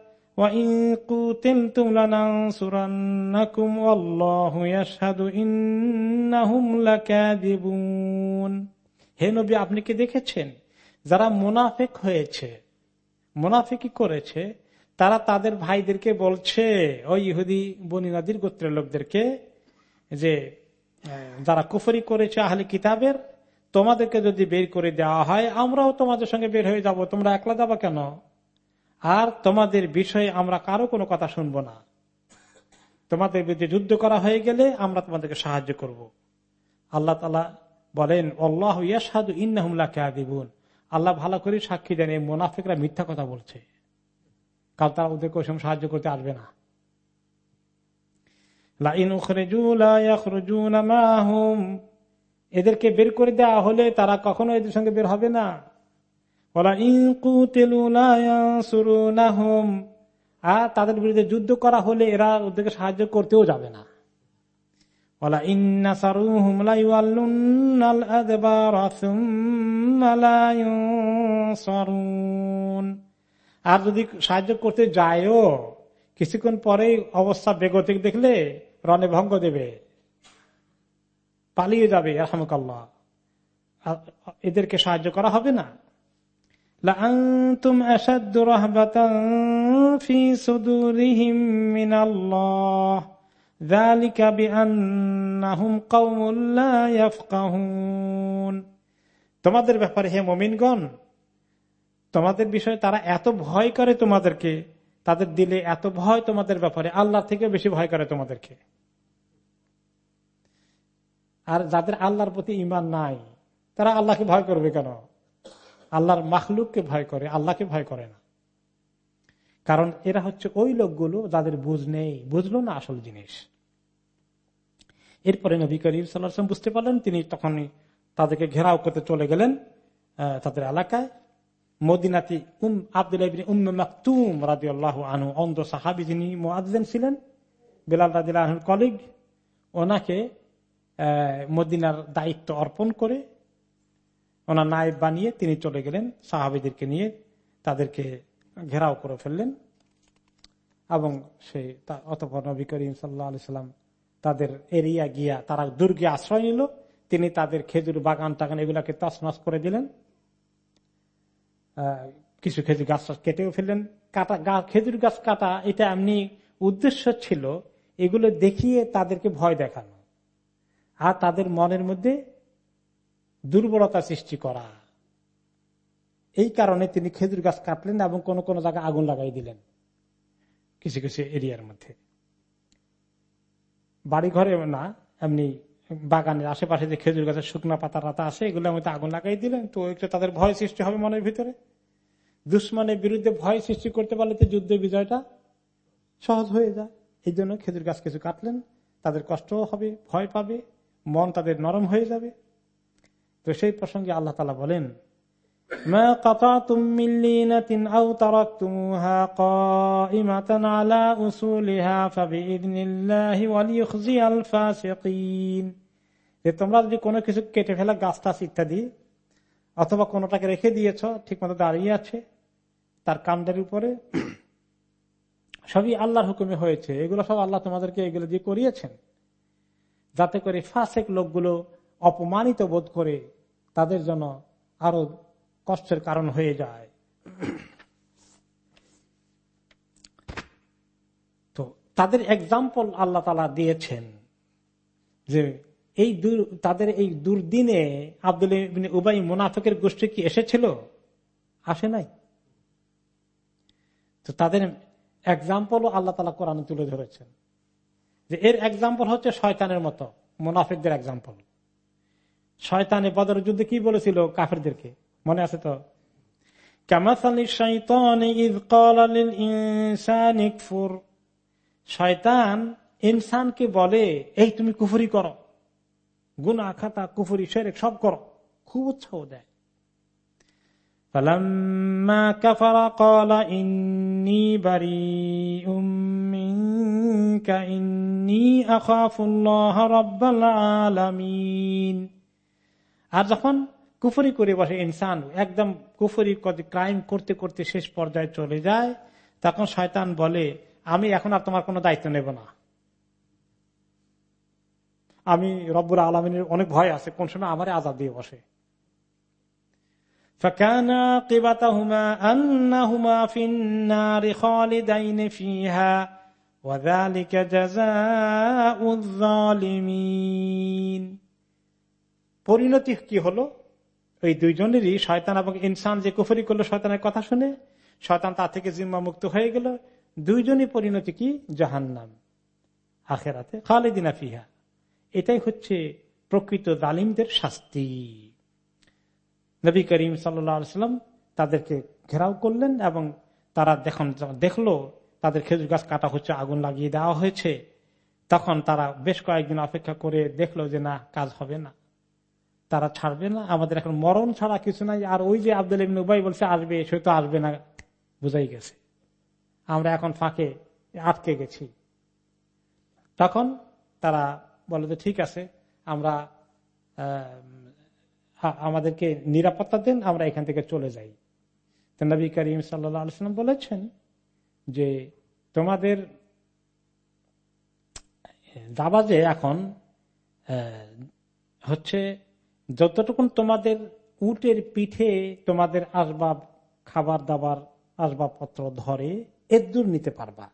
[SPEAKER 2] হে নবী, আপনি কি দেখেছেন? যারা মুনাফেক হয়েছে মুনাফেকি করেছে, তারা তাদের ভাইদেরকে বলছে ওই ইহুদি বনিনাদির গোত্রের লোকদেরকে, যে যারা কুফরি করেছে আহলে কিতাবের, তোমাদেরকে যদি বের করে দেওয়া হয়, আমরাও তোমাদের সঙ্গে বের হয়ে যাব। তোমরা একলা যাবা কেন? আর তোমাদের বিষয়ে আমরা কারও কোনো কথা শুনব না। তোমাদের বিরুদ্ধে যুদ্ধ করা হয়ে গেলে আমরা তোমাদেরকে সাহায্য করব। আল্লাহ তালা বলেন, আল্লাহ ইয়াসাদু ইন্নাহুমলা দিবুন আল্লাহ ভালো করে সাক্ষী দেন, এই মোনাফিকরা মিথ্যা কথা বলছে। কারণ তারা ওদেরকে ওই সাহায্য করতে আসবে না। এদেরকে বের করে দেওয়া হলে তারা কখনো এদের সঙ্গে বের হবে না। আর তাদের বিরুদ্ধে যুদ্ধ করা হলে এরা ওদেরকে সাহায্য করতেও যাবে না। আর যদি সাহায্য করতে যায়ও, কিছুক্ষণ পরেই অবস্থা বেগতিক দেখলে রণে ভঙ্গ দেবে। পালিয়ে যাবে আহমকাল্লাহ এদেরকে সাহায্য করা হবে না। لأنتم أشد رهبة في صدورهم من الله ذلك بأنهم قوم لا يفقهون তোমাদের ব্যাপারে হে মমিনগণ তোমাদের বিষয়ে তারা এত ভয় করে তোমাদেরকে তাদের দিলে এত ভয় তোমাদের ব্যাপারে আল্লাহ থেকে বেশি ভয় করে তোমাদেরকে আর যাদের আল্লাহর প্রতি ইমান নাই তারা আল্লাহকে ভয় করবে কেন আল্লাহর মাখলুককে ভয় করে, আল্লাহকে ভয় করে না। কারণ এরা হচ্ছে ওই লোকগুলো যাদের বুঝ নেই, বুঝলো না আসল জিনিস। এরপরে নবী করিম সাল্লাম বুঝতে পারলেন, তিনি তখনই তাদেরকে ঘেরাও করতে চলে গেলেন তাদের এলাকায়। মদিনাতি উম আব্দুল উম রাজি আল্লাহ আনু অন্ধ সাহাবি যিনি মোয়াজেন ছিলেন, বেলাল রাজিল আহুর কলিগ ওনাকে মদিনার দায়িত্ব অর্পণ করে ওনার নায়ব বানিয়ে তিনি চলে গেলেন, সাহাবিদেরকে নিয়ে তাদেরকে ঘেরাও করে ফেললেন এবং সে অতপর নবী করিম সাল্লা সাল্লাম তাদের এরিয়া গিয়া তারা দুর্গে আশ্রয় নিল। তিনি তাদের খেজুর বাগান টাগান এগুলাকে তসনস করে দিলেন। কিছু খেজুর গাছ কেটেও ফেললেন। কাটা খেজুর গাছ কাটা এটা এমনি উদ্দেশ্য ছিল, এগুলো দেখিয়ে তাদেরকে ভয় দেখানো। আর তাদের মনের মধ্যে দুর্বলতা সৃষ্টি করা। এই কারণে তিনি খেজুর গাছ কাটলেন এবং কোন কোন জায়গায় আগুন লাগাই দিলেন। কিছু কিছু এরিয়ার মধ্যে। বাড়ি ঘরে না, এমনি বাগানের আশেপাশে যে খেজুর গাছের শুকনা পাতা রাতা আছে এগুলোর মধ্যে আগুন লাগাই দিলেন। তো একটু তাদের ভয় সৃষ্টি হবে মনের ভিতরে। দুশ্মনের বিরুদ্ধে ভয় সৃষ্টি করতে পারলে তো যুদ্ধের বিজয়টা সহজ হয়ে যায়। এই জন্য খেজুর গাছ কিছু কাটলেন। তাদের কষ্টও হবে, ভয় পাবে, মন তাদের নরম হয়ে যাবে। তো সেই প্রসঙ্গে আল্লাহ তালা বলেন তোমরা যদি কোনো কিছু কেটে ফেলা, গাছ টাছ ইত্যাদি, অথবা কোনোটাকে রেখে দিয়েছ ঠিক মতো দাঁড়িয়ে আছে, তার কাণ্ডের উপরে সবই আল্লাহর হুকুমে হয়েছে। এগুলো সব আল্লাহ তোমাদেরকে এগুলো দিয়ে করিয়েছেন। যাতে করে ফাঁসেক লোকগুলো অপমানিত বোধ করে তাদের জন্য আরও কষ্টের কারণ হয়ে যায়। তো তাদের এক্সাম্পল আল্লাহ তালা দিয়েছেন যে এই তাদের এই দুর্দিনে আব্দুল উবাই মুনাফিকের গোষ্ঠী কি এসেছিল? আসে নাই। তো তাদের এক্সাম্পলও আল্লাহ তালা কোরআনে তুলে ধরেছেন যে এর এক্সাম্পল হচ্ছে শয়তানের মতো, মুনাফিকদের এক্সাম্পল শয়তানে বদর যুদ্ধে কি বলেছিল কাফেরদেরকে? মনে আছে তো? শয়তান ইনসানকে বলে, এই তুমি কুফুরি করো। গুনা খাতা, কুফুরি সেরেক সব করো। খুব উৎসাহ দেয়। ইন্নি আলামিন। আর যখন কুফরি করে বসে ইনসান, একদম কুফরি ক্রাইম করতে করতে শেষ পর্যায়ে চলে যায়, তখন শয়তান বলে, আমি এখন আর তোমার কোনো দায়িত্ব নেব না। আমি রব্বুর আলমিনের অনেক ভয় আছে, কোন সময় আমার আজাদ দিয়ে বসে। ফিহা পরিণতি কি হলো? ওই দুইজনেরই শয়তান এবং ইনসান যে কুফরি করল শয়তানের কথা শুনে, শয়তান তা থেকে জিম্মা মুক্ত হয়ে গেল। দুইজনই পরিণতি কি? জাহান্নাম। আখেরাতে খালেদিনা ফিহা। এটাই হচ্ছে প্রকৃত জালিমদের শাস্তি। নবী করিম সাল্লাম তাদেরকে ঘেরাও করলেন এবং তারা দেখুন দেখল তাদের খেজুর গাছ কাটা হচ্ছে, আগুন লাগিয়ে দেওয়া হয়েছে, তখন তারা বেশ কয়েকদিন অপেক্ষা করে দেখল যে, না, কাজ হবে না। তারা ছাড়বে না। আমাদের এখন মরণ ছাড়া কিছু নাই। আর ওই যে আব্দুল ইবিন উবাই বলছে, আসবে, সে তো আসবে না। বুঝাই গেছে। আমরা এখন ফাঁকে আটকে গেছি। তখন তারা বলে যে, ঠিক আছে, আমরা আমাদেরকে নিরাপত্তা দেন, আমরা এখান থেকে চলে যাই। নবী করিম সাল্লাম বলেছেন যে, তোমাদের দাবাজে এখন হচ্ছে যতটুকুন তোমাদের উটের পিঠে তোমাদের আসবাব, খাবার দাবার, আসবাবপত্র ধরে, এর দূর নিতে পারবা।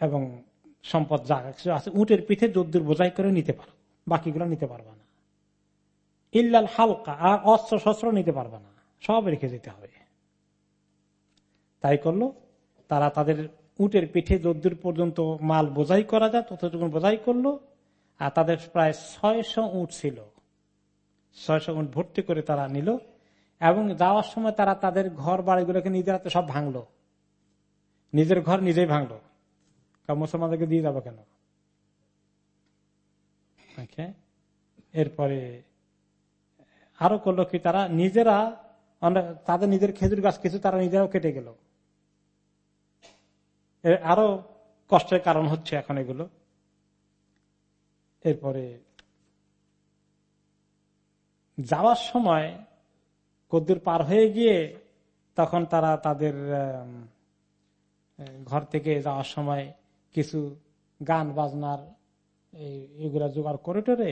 [SPEAKER 2] এবং সম্পদ যা আছে, উটের পিঠে যদ্দুর বোঝাই করে নিতে পারো, বাকিগুলো নিতে পারবা না। ইল্লাল হালকা, আর অস্ত্র শস্ত্র নিতে পারবা না, সব রেখে যেতে হবে। তাই করল, তারা তাদের উটের পিঠে যদ্দুর পর্যন্ত মাল বোঝাই করা যায় ততটুকু বোঝাই করল আর তাদের প্রায় ছয়শো উট ছিল। ছয়শো উট ভর্তি করে তারা নিল এবং যাওয়ার সময় তারা তাদের ঘর বাড়িগুলোকে নিজের হাতে সব ভাঙলো। নিজের ঘর নিজেই ভাঙলো। মুসলমানদেরকে দিয়ে যাব কেন? এরপরে আরও করল কি, তারা নিজেরা তাদের নিজের খেজুর গাছ কিছু তারা নিজেরাও কেটে গেল। আরও কষ্টের কারণ হচ্ছে এখন এগুলো। এরপরে যাওয়ার সময় কদ্দুর পার হয়ে গিয়ে তখন তারা তাদের ঘর থেকে যাওয়ার সময় কিছু গান বাজনার এগুলা জোগাড় করে টোরে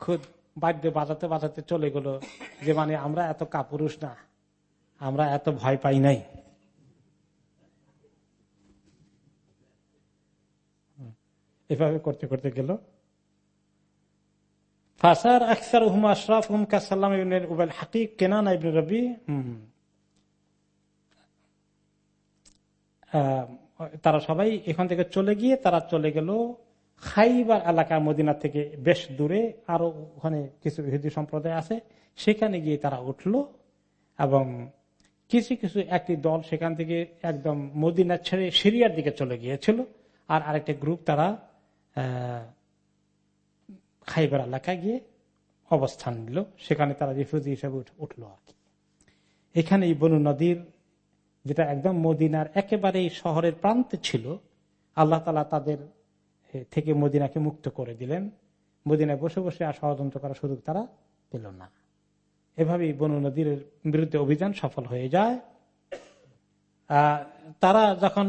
[SPEAKER 2] খুদ বাদ্য বাজাতে বাজাতে চলে গেল যে মানে আমরা এত কাপুরুষ না, আমরা এত ভয় পাই নাই। এভাবে করতে করতে গেল। ফাসার আকসার হুম আশরাফ হুম কাসাল্লাম উবাইল হাকিক কেনান ইবনে রবি তারা সবাই এখান থেকে চলে গিয়ে তারা চলে গেল খাইবার এলাকা মদিনা থেকে বেশ দূরে। আরও ওখানে কিছু ইহুদি সম্প্রদায় আছে। সেখানে গিয়ে তারা উঠল এবং কিছু কিছু একটি দল সেখান থেকে একদম মদিনা ছেড়ে সিরিয়ার দিকে চলে গিয়েছিল। আর আরেকটা গ্রুপ তারা খাইবার এলাকায় গিয়ে অবস্থান নিল। সেখানে তারা রিফিউজি হিসেবে উঠল আর কি। এখানে এই বনু নদীর, যেটা একদম মদিনার একেবারেই শহরের প্রান্তে ছিল, আল্লাহ তালা তাদের থেকে মদিনাকে মুক্ত করে দিলেন। মদিনায় বসে বসে আর ষড়যন্ত্র করার সুযোগ তারা পেল না। এভাবেই বনু নদীর বিরুদ্ধে অভিযান সফল হয়ে যায়। তারা যখন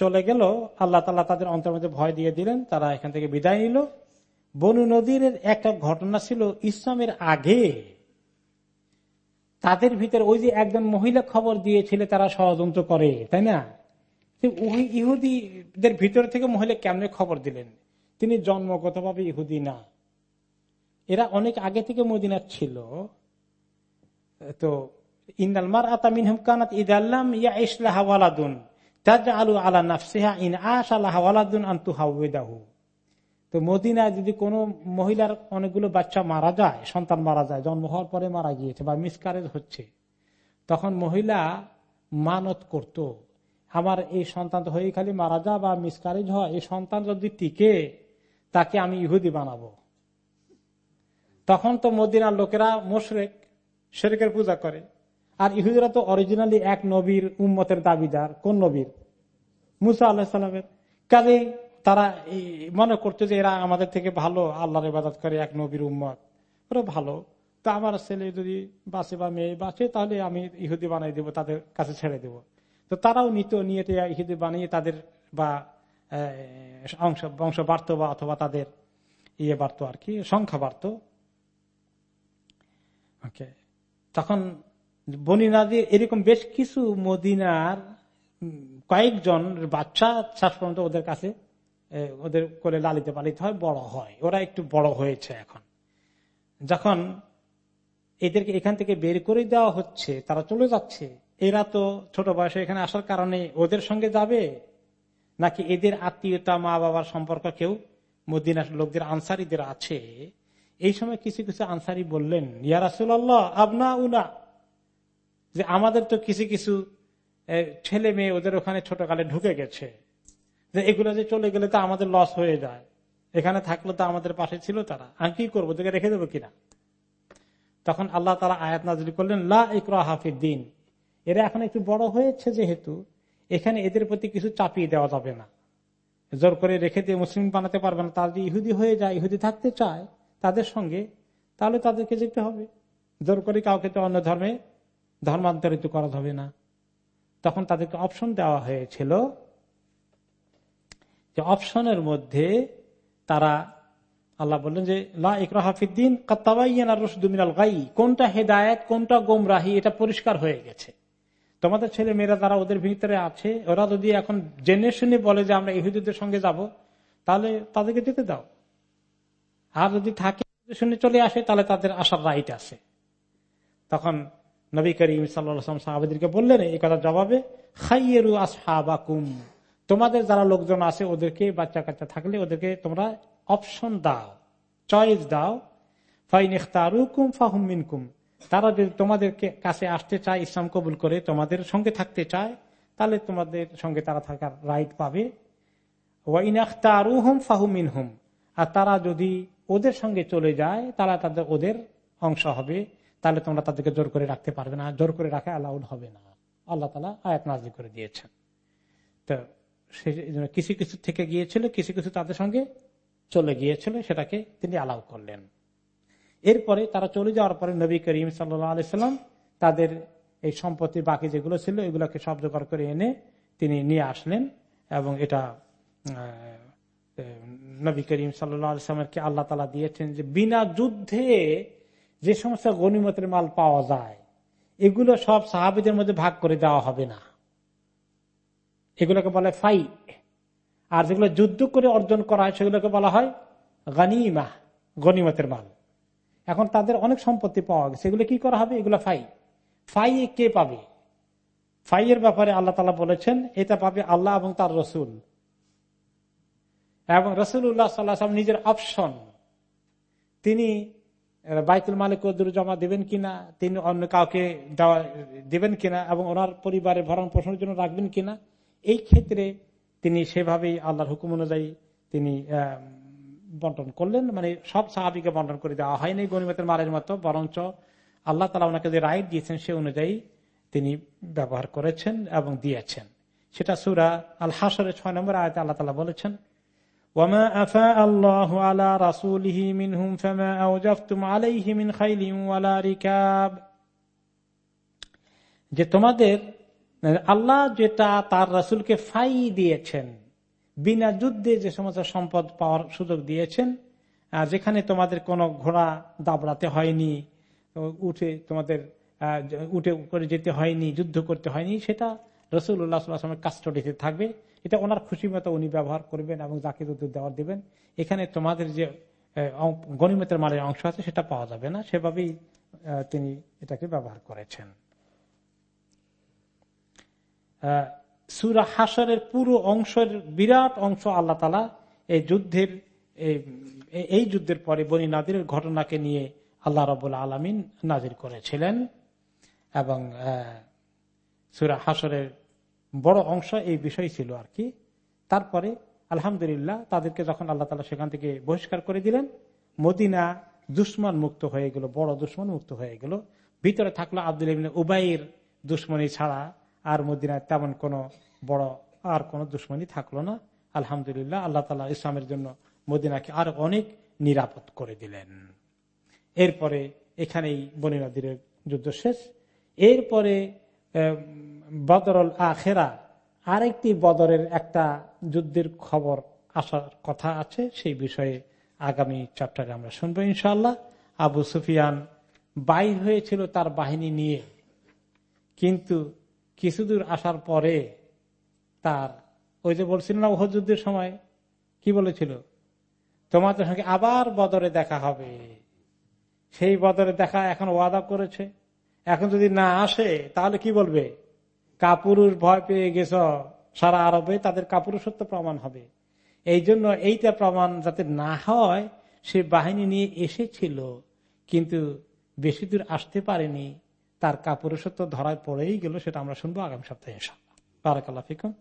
[SPEAKER 2] চলে গেল, আল্লাহ তালা তাদের অন্তর মধ্যে ভয় দিয়ে দিলেন। তারা এখান থেকে বিদায় নিল। বনু নদীর একটা ঘটনা ছিল ইসলামের আগে। তাদের ভিতরে ওই যে একজন মহিলা খবর দিয়েছিল, তারা ষড়যন্ত্র করে, তাই না? ওই ইহুদিদের ভিতর থেকে মহিলা কেমনে খবর দিলেন? তিনি জন্মগতভাবে ইহুদি না। এরা অনেক আগে থেকে মদিনার ছিল। তো ইন্দাল মার আতামিন হুমকানাত ইদাল্লাম ইয়া ইসলাহ ওয়ালাদুন তাজ আলু আলা ইন আশ আল্লাহ আন্তু হাউদাহু তো মদিনায় যদি কোনো মহিলার অনেকগুলো বাচ্চা মারা যায়, সন্তান মারা যায়, জন্ম হওয়ার পরে মারা গিয়েছে বা মিসকারেজ হচ্ছে, তখন মহিলা মানত করত, আমার এই সন্তান তো হয়ে খালি মারা যা বা মিসকারেজ হয়, এই সন্তান যদি টিকে, তাকে আমি ইহুদি বানাবো। তখন তো মদিনার লোকেরা মোশরেক শেরেকের পূজা করে, আর ইহুদিরা তো অরিজিনালি এক নবীর উম্মতের দাবিদার, কোন নবীর? মুসা আল্লাহ সাল্লামের কাজে তারা মনে করতো যে এরা আমাদের থেকে ভালো, আল্লাহর ইবাদত করে, এক নবীর উম্মত। ওরা ভালো। তো আমার ছেলে যদি বাসে বা মেয়ে বাসে, তাহলে আমি ইহুদি বানাই দেবো, তাদের কাছে ছেড়ে দেব। তো তারাও নিত নিয়ে ইহুদি বানিয়ে তাদের বা অংশ, বংশ বাড়ত বা, অথবা তাদের ইয়ে বাড়ত আর কি, সংখ্যা বাড়ত। ওকে। তখন বনিনাদের এরকম বেশ কিছু মদিনার কয়েকজন বাচ্চা শেষ পর্যন্ত ওদের কাছে ওদের করে লালিত পালিত হয়, বড় হয়। ওরা একটু বড় হয়েছে এখন। যখন এদেরকে এখান থেকে বের করে দেওয়া হচ্ছে, তারা চলে যাচ্ছে। এরা তো ছোট বয়সে এখানে আসার কারণে ওদের সঙ্গে যাবে? নাকি এদের আত্মীয়তা মা বাবার সম্পর্ক কেউ মদিনার লোকদের আনসারিদের আছে? এই সময় কিছু কিছু আনসারি বললেন ইয়ারাসুল্লাহ আবনা উনা যে আমাদের তো কিছু কিছু ছেলে মেয়ে ওদের ওখানে ছোটকালে ঢুকে গেছে। যে এগুলো যে চলে গেলে তো আমাদের লস হয়ে যায়। এখানে থাকলে তো আমাদের পাশে ছিল তারা। আমি কি করব? তোকে রেখে দেবো কিনা? তখন আল্লাহ তারা আয়াত নাজরি করলেন, লা ইকরা হাফিদ দিন। এরা এখন একটু বড় হয়েছে যেহেতু, এখানে এদের প্রতি কিছু চাপিয়ে দেওয়া যাবে না। জোর করে রেখে দিয়ে মুসলিম বানাতে পারবে না। তারা ইহুদি হয়ে যায়, ইহুদি থাকতে চায় তাদের সঙ্গে, তাহলে তাদেরকে যেতে হবে। জোর করে কাউকে তো অন্য ধর্মে ধর্মান্তরিত করা যাবে না। তখন তাদেরকে অপশন দেওয়া হয়েছিল অপশনের মধ্যে তারা আল্লাহ বললেন যে, লা ইকরাহাফিদ্দিন রসদুমিনাল গাই কোনটা হেদায়ত, কোনটা গোমরাহি, এটা পরিষ্কার হয়ে গেছে। তোমাদের ছেলে মেয়েরা যারা ওদের ভিতরে আছে, ওরা যদি এখন জেনে শুনে বলে যে আমরা ইহুদিদের সঙ্গে যাব, তাহলে তাদেরকে যেতে দাও। আর যদি থাকে শুনে চলে আসে, তাহলে তাদের আসার রাইট আছে। তখন নবী করিম সাল্লাম সাহাবাদেরকে বললেন, এই কথা জবাবে খাইয়েরু আসহাবাকুম তোমাদের যারা লোকজন আছে, ওদেরকে বাচ্চা কাচ্চা থাকলে ওদেরকে তোমরা অপশন দাও চয়েস দাও। ফাইন ইখতারুকুম ফাহুম মিনকুম। তারা যদি তোমাদের কাছে আসতে চায়, ইসলাম কবুল করে তোমাদের সঙ্গে থাকতে চায়, তাহলে তোমাদের সঙ্গে তারা থাকার রাইট পাবে। ওয়াইন আখতারুহুম ফাহুম মিনহুম। আর তারা যদি ওদের সঙ্গে চলে যায় তারা তাদের ওদের অংশ হবে। তাহলে তোমরা তাদেরকে জোর করে রাখতে পারবে না, জোর করে রাখা অ্যালাউড হবে না। আল্লাহ তালা আয়াত নাজি করে দিয়েছেন। তো কিছু কিছু থেকে গিয়েছিল, কিছু কিছু তাদের সঙ্গে চলে গিয়েছিল, সেটাকে তিনি অ্যালাউ করলেন। এরপরে তারা চলে যাওয়ার পরে নবী করিম সাল্লাম তাদের এই সম্পত্তি বাকি যেগুলো ছিল এগুলোকে জোগাড় করে এনে তিনি নিয়ে আসলেন এবং এটা নবী করিম সাল্লামকে আল্লাহ তালা দিয়েছেন যে বিনা যুদ্ধে যে সমস্ত গণিমতের মাল পাওয়া যায়, এগুলো সব সাহাবিদের মধ্যে ভাগ করে দেওয়া হবে না। এগুলোকে বলে ফাই। আর যেগুলো যুদ্ধ করে অর্জন করা হয়, সেগুলোকে বলা হয় গানিমা, গনিমতের মাল। এখন তাদের অনেক সম্পত্তি পাওয়া গেছে। এগুলো কি করা হবে? এগুলো ফাই। ফাই কে পাবে? ফাইয়ের ব্যাপারে আল্লাহ তালা বলেছেন, এটা পাবে আল্লাহ এবং তার রসুল। এবং রসুল্লাহ সাল্লাহ নিজের অপশন। তিনি বাইতুল মালিক জমা দেবেন কিনা, তিনি অন্য কাউকে দেওয়া, দেবেন কিনা, এবং ওনার পরিবারের ভরণ পোষণের জন্য রাখবেন কিনা এই ক্ষেত্রে তিনি সেভাবেই আল্লাহর হুকুম অনুযায়ী তিনি বন্টন করলেন মানে সব সাহাবিকে বন্টন করে দেওয়া হয়নি গণিমতের মারের মতো বরঞ্চ আল্লাহ তালা ওনাকে যে রাইট দিয়েছেন সে অনুযায়ী তিনি ব্যবহার করেছেন এবং দিয়েছেন সেটা সুরা আল হাসরের ছয় নম্বর আয়তে আল্লাহ তালা বলেছেন وما أفاء الله على رسوله منهم فما أوجفتم عليه من خيل ولا ركاب যে তোমাদের আল্লাহ যেটা তার রাসুলকে ফাই দিয়েছেন, বিনা যুদ্ধে যে সমস্ত সম্পদ পাওয়ার সুযোগ দিয়েছেন যেখানে তোমাদের কোনো ঘোড়া দাবড়াতে হয়নি, উঠে তোমাদের উঠে করে যেতে হয়নি, যুদ্ধ করতে হয়নি, সেটা রসুল্লাহ কাস্টডিতে থাকবে। এটা ওনার খুশি মতো উনি ব্যবহার করবেন এবং যাকে যুদ্ধ দেওয়ার দেবেন। এখানে তোমাদের যে গণিমতের মালের অংশ আছে, সেটা পাওয়া যাবে না। সেভাবেই তিনি এটাকে ব্যবহার করেছেন। সুরা হাসরের পুরো অংশের বিরাট অংশ আল্লাহ তালা এই যুদ্ধের এই যুদ্ধের পরে বনি নাদিরের ঘটনাকে নিয়ে আল্লাহ রবুল আলমিন নাজির করেছিলেন এবং সুরা হাসরের বড় অংশ এই বিষয় ছিল আর কি। তারপরে আলহামদুলিল্লাহ তাদেরকে যখন আল্লাহ তালা সেখান থেকে বহিষ্কার করে দিলেন, মদিনা দুশ্মন মুক্ত হয়ে গেল, বড় দুশ্মন মুক্ত হয়ে গেল। ভিতরে থাকল আব্দুল উবাইর দুশ্মনী ছাড়া আর মদিনায় তেমন কোন বড় আর কোন দুশ্মনী থাকল না। আলহামদুলিল্লাহ, আল্লাহ তালা ইসলামের জন্য মদিনাকে আর অনেক নিরাপদ করে দিলেন। এরপরে এখানেই বনিনাদির যুদ্ধ শেষ। এরপরে বদরল আখেরা আরেকটি বদরের একটা যুদ্ধের খবর আসার কথা আছে, সেই বিষয়ে আগামী চ্যাপ্টারে আমরা শুনব ইনশাল্লাহ আবু সুফিয়ান বাইর হয়েছিল তার বাহিনী নিয়ে। কিন্তু কিছুদূর আসার পরে তার, ওই যে বলছিল না ওহ যুদ্ধের সময়? কি বলেছিল? তোমাদের সঙ্গে আবার বদরে দেখা হবে। সেই বদরে দেখা এখন ওয়াদা করেছে। এখন যদি না আসে, তাহলে কি বলবে? কাপুরুষ ভয় পেয়ে গেছ, সারা আরবে তাদের কাপুরুষত্ব প্রমাণ হবে। এই জন্য এইটা প্রমাণ যাতে না হয়, সে বাহিনী নিয়ে এসেছিল, কিন্তু বেশি দূর আসতে পারেনি। তার কাপুরুষত্ব ধরায় পড়েই গেল সেটা আমরা শুনব আগামী সপ্তাহে বারাকাল্লা ফিকুম।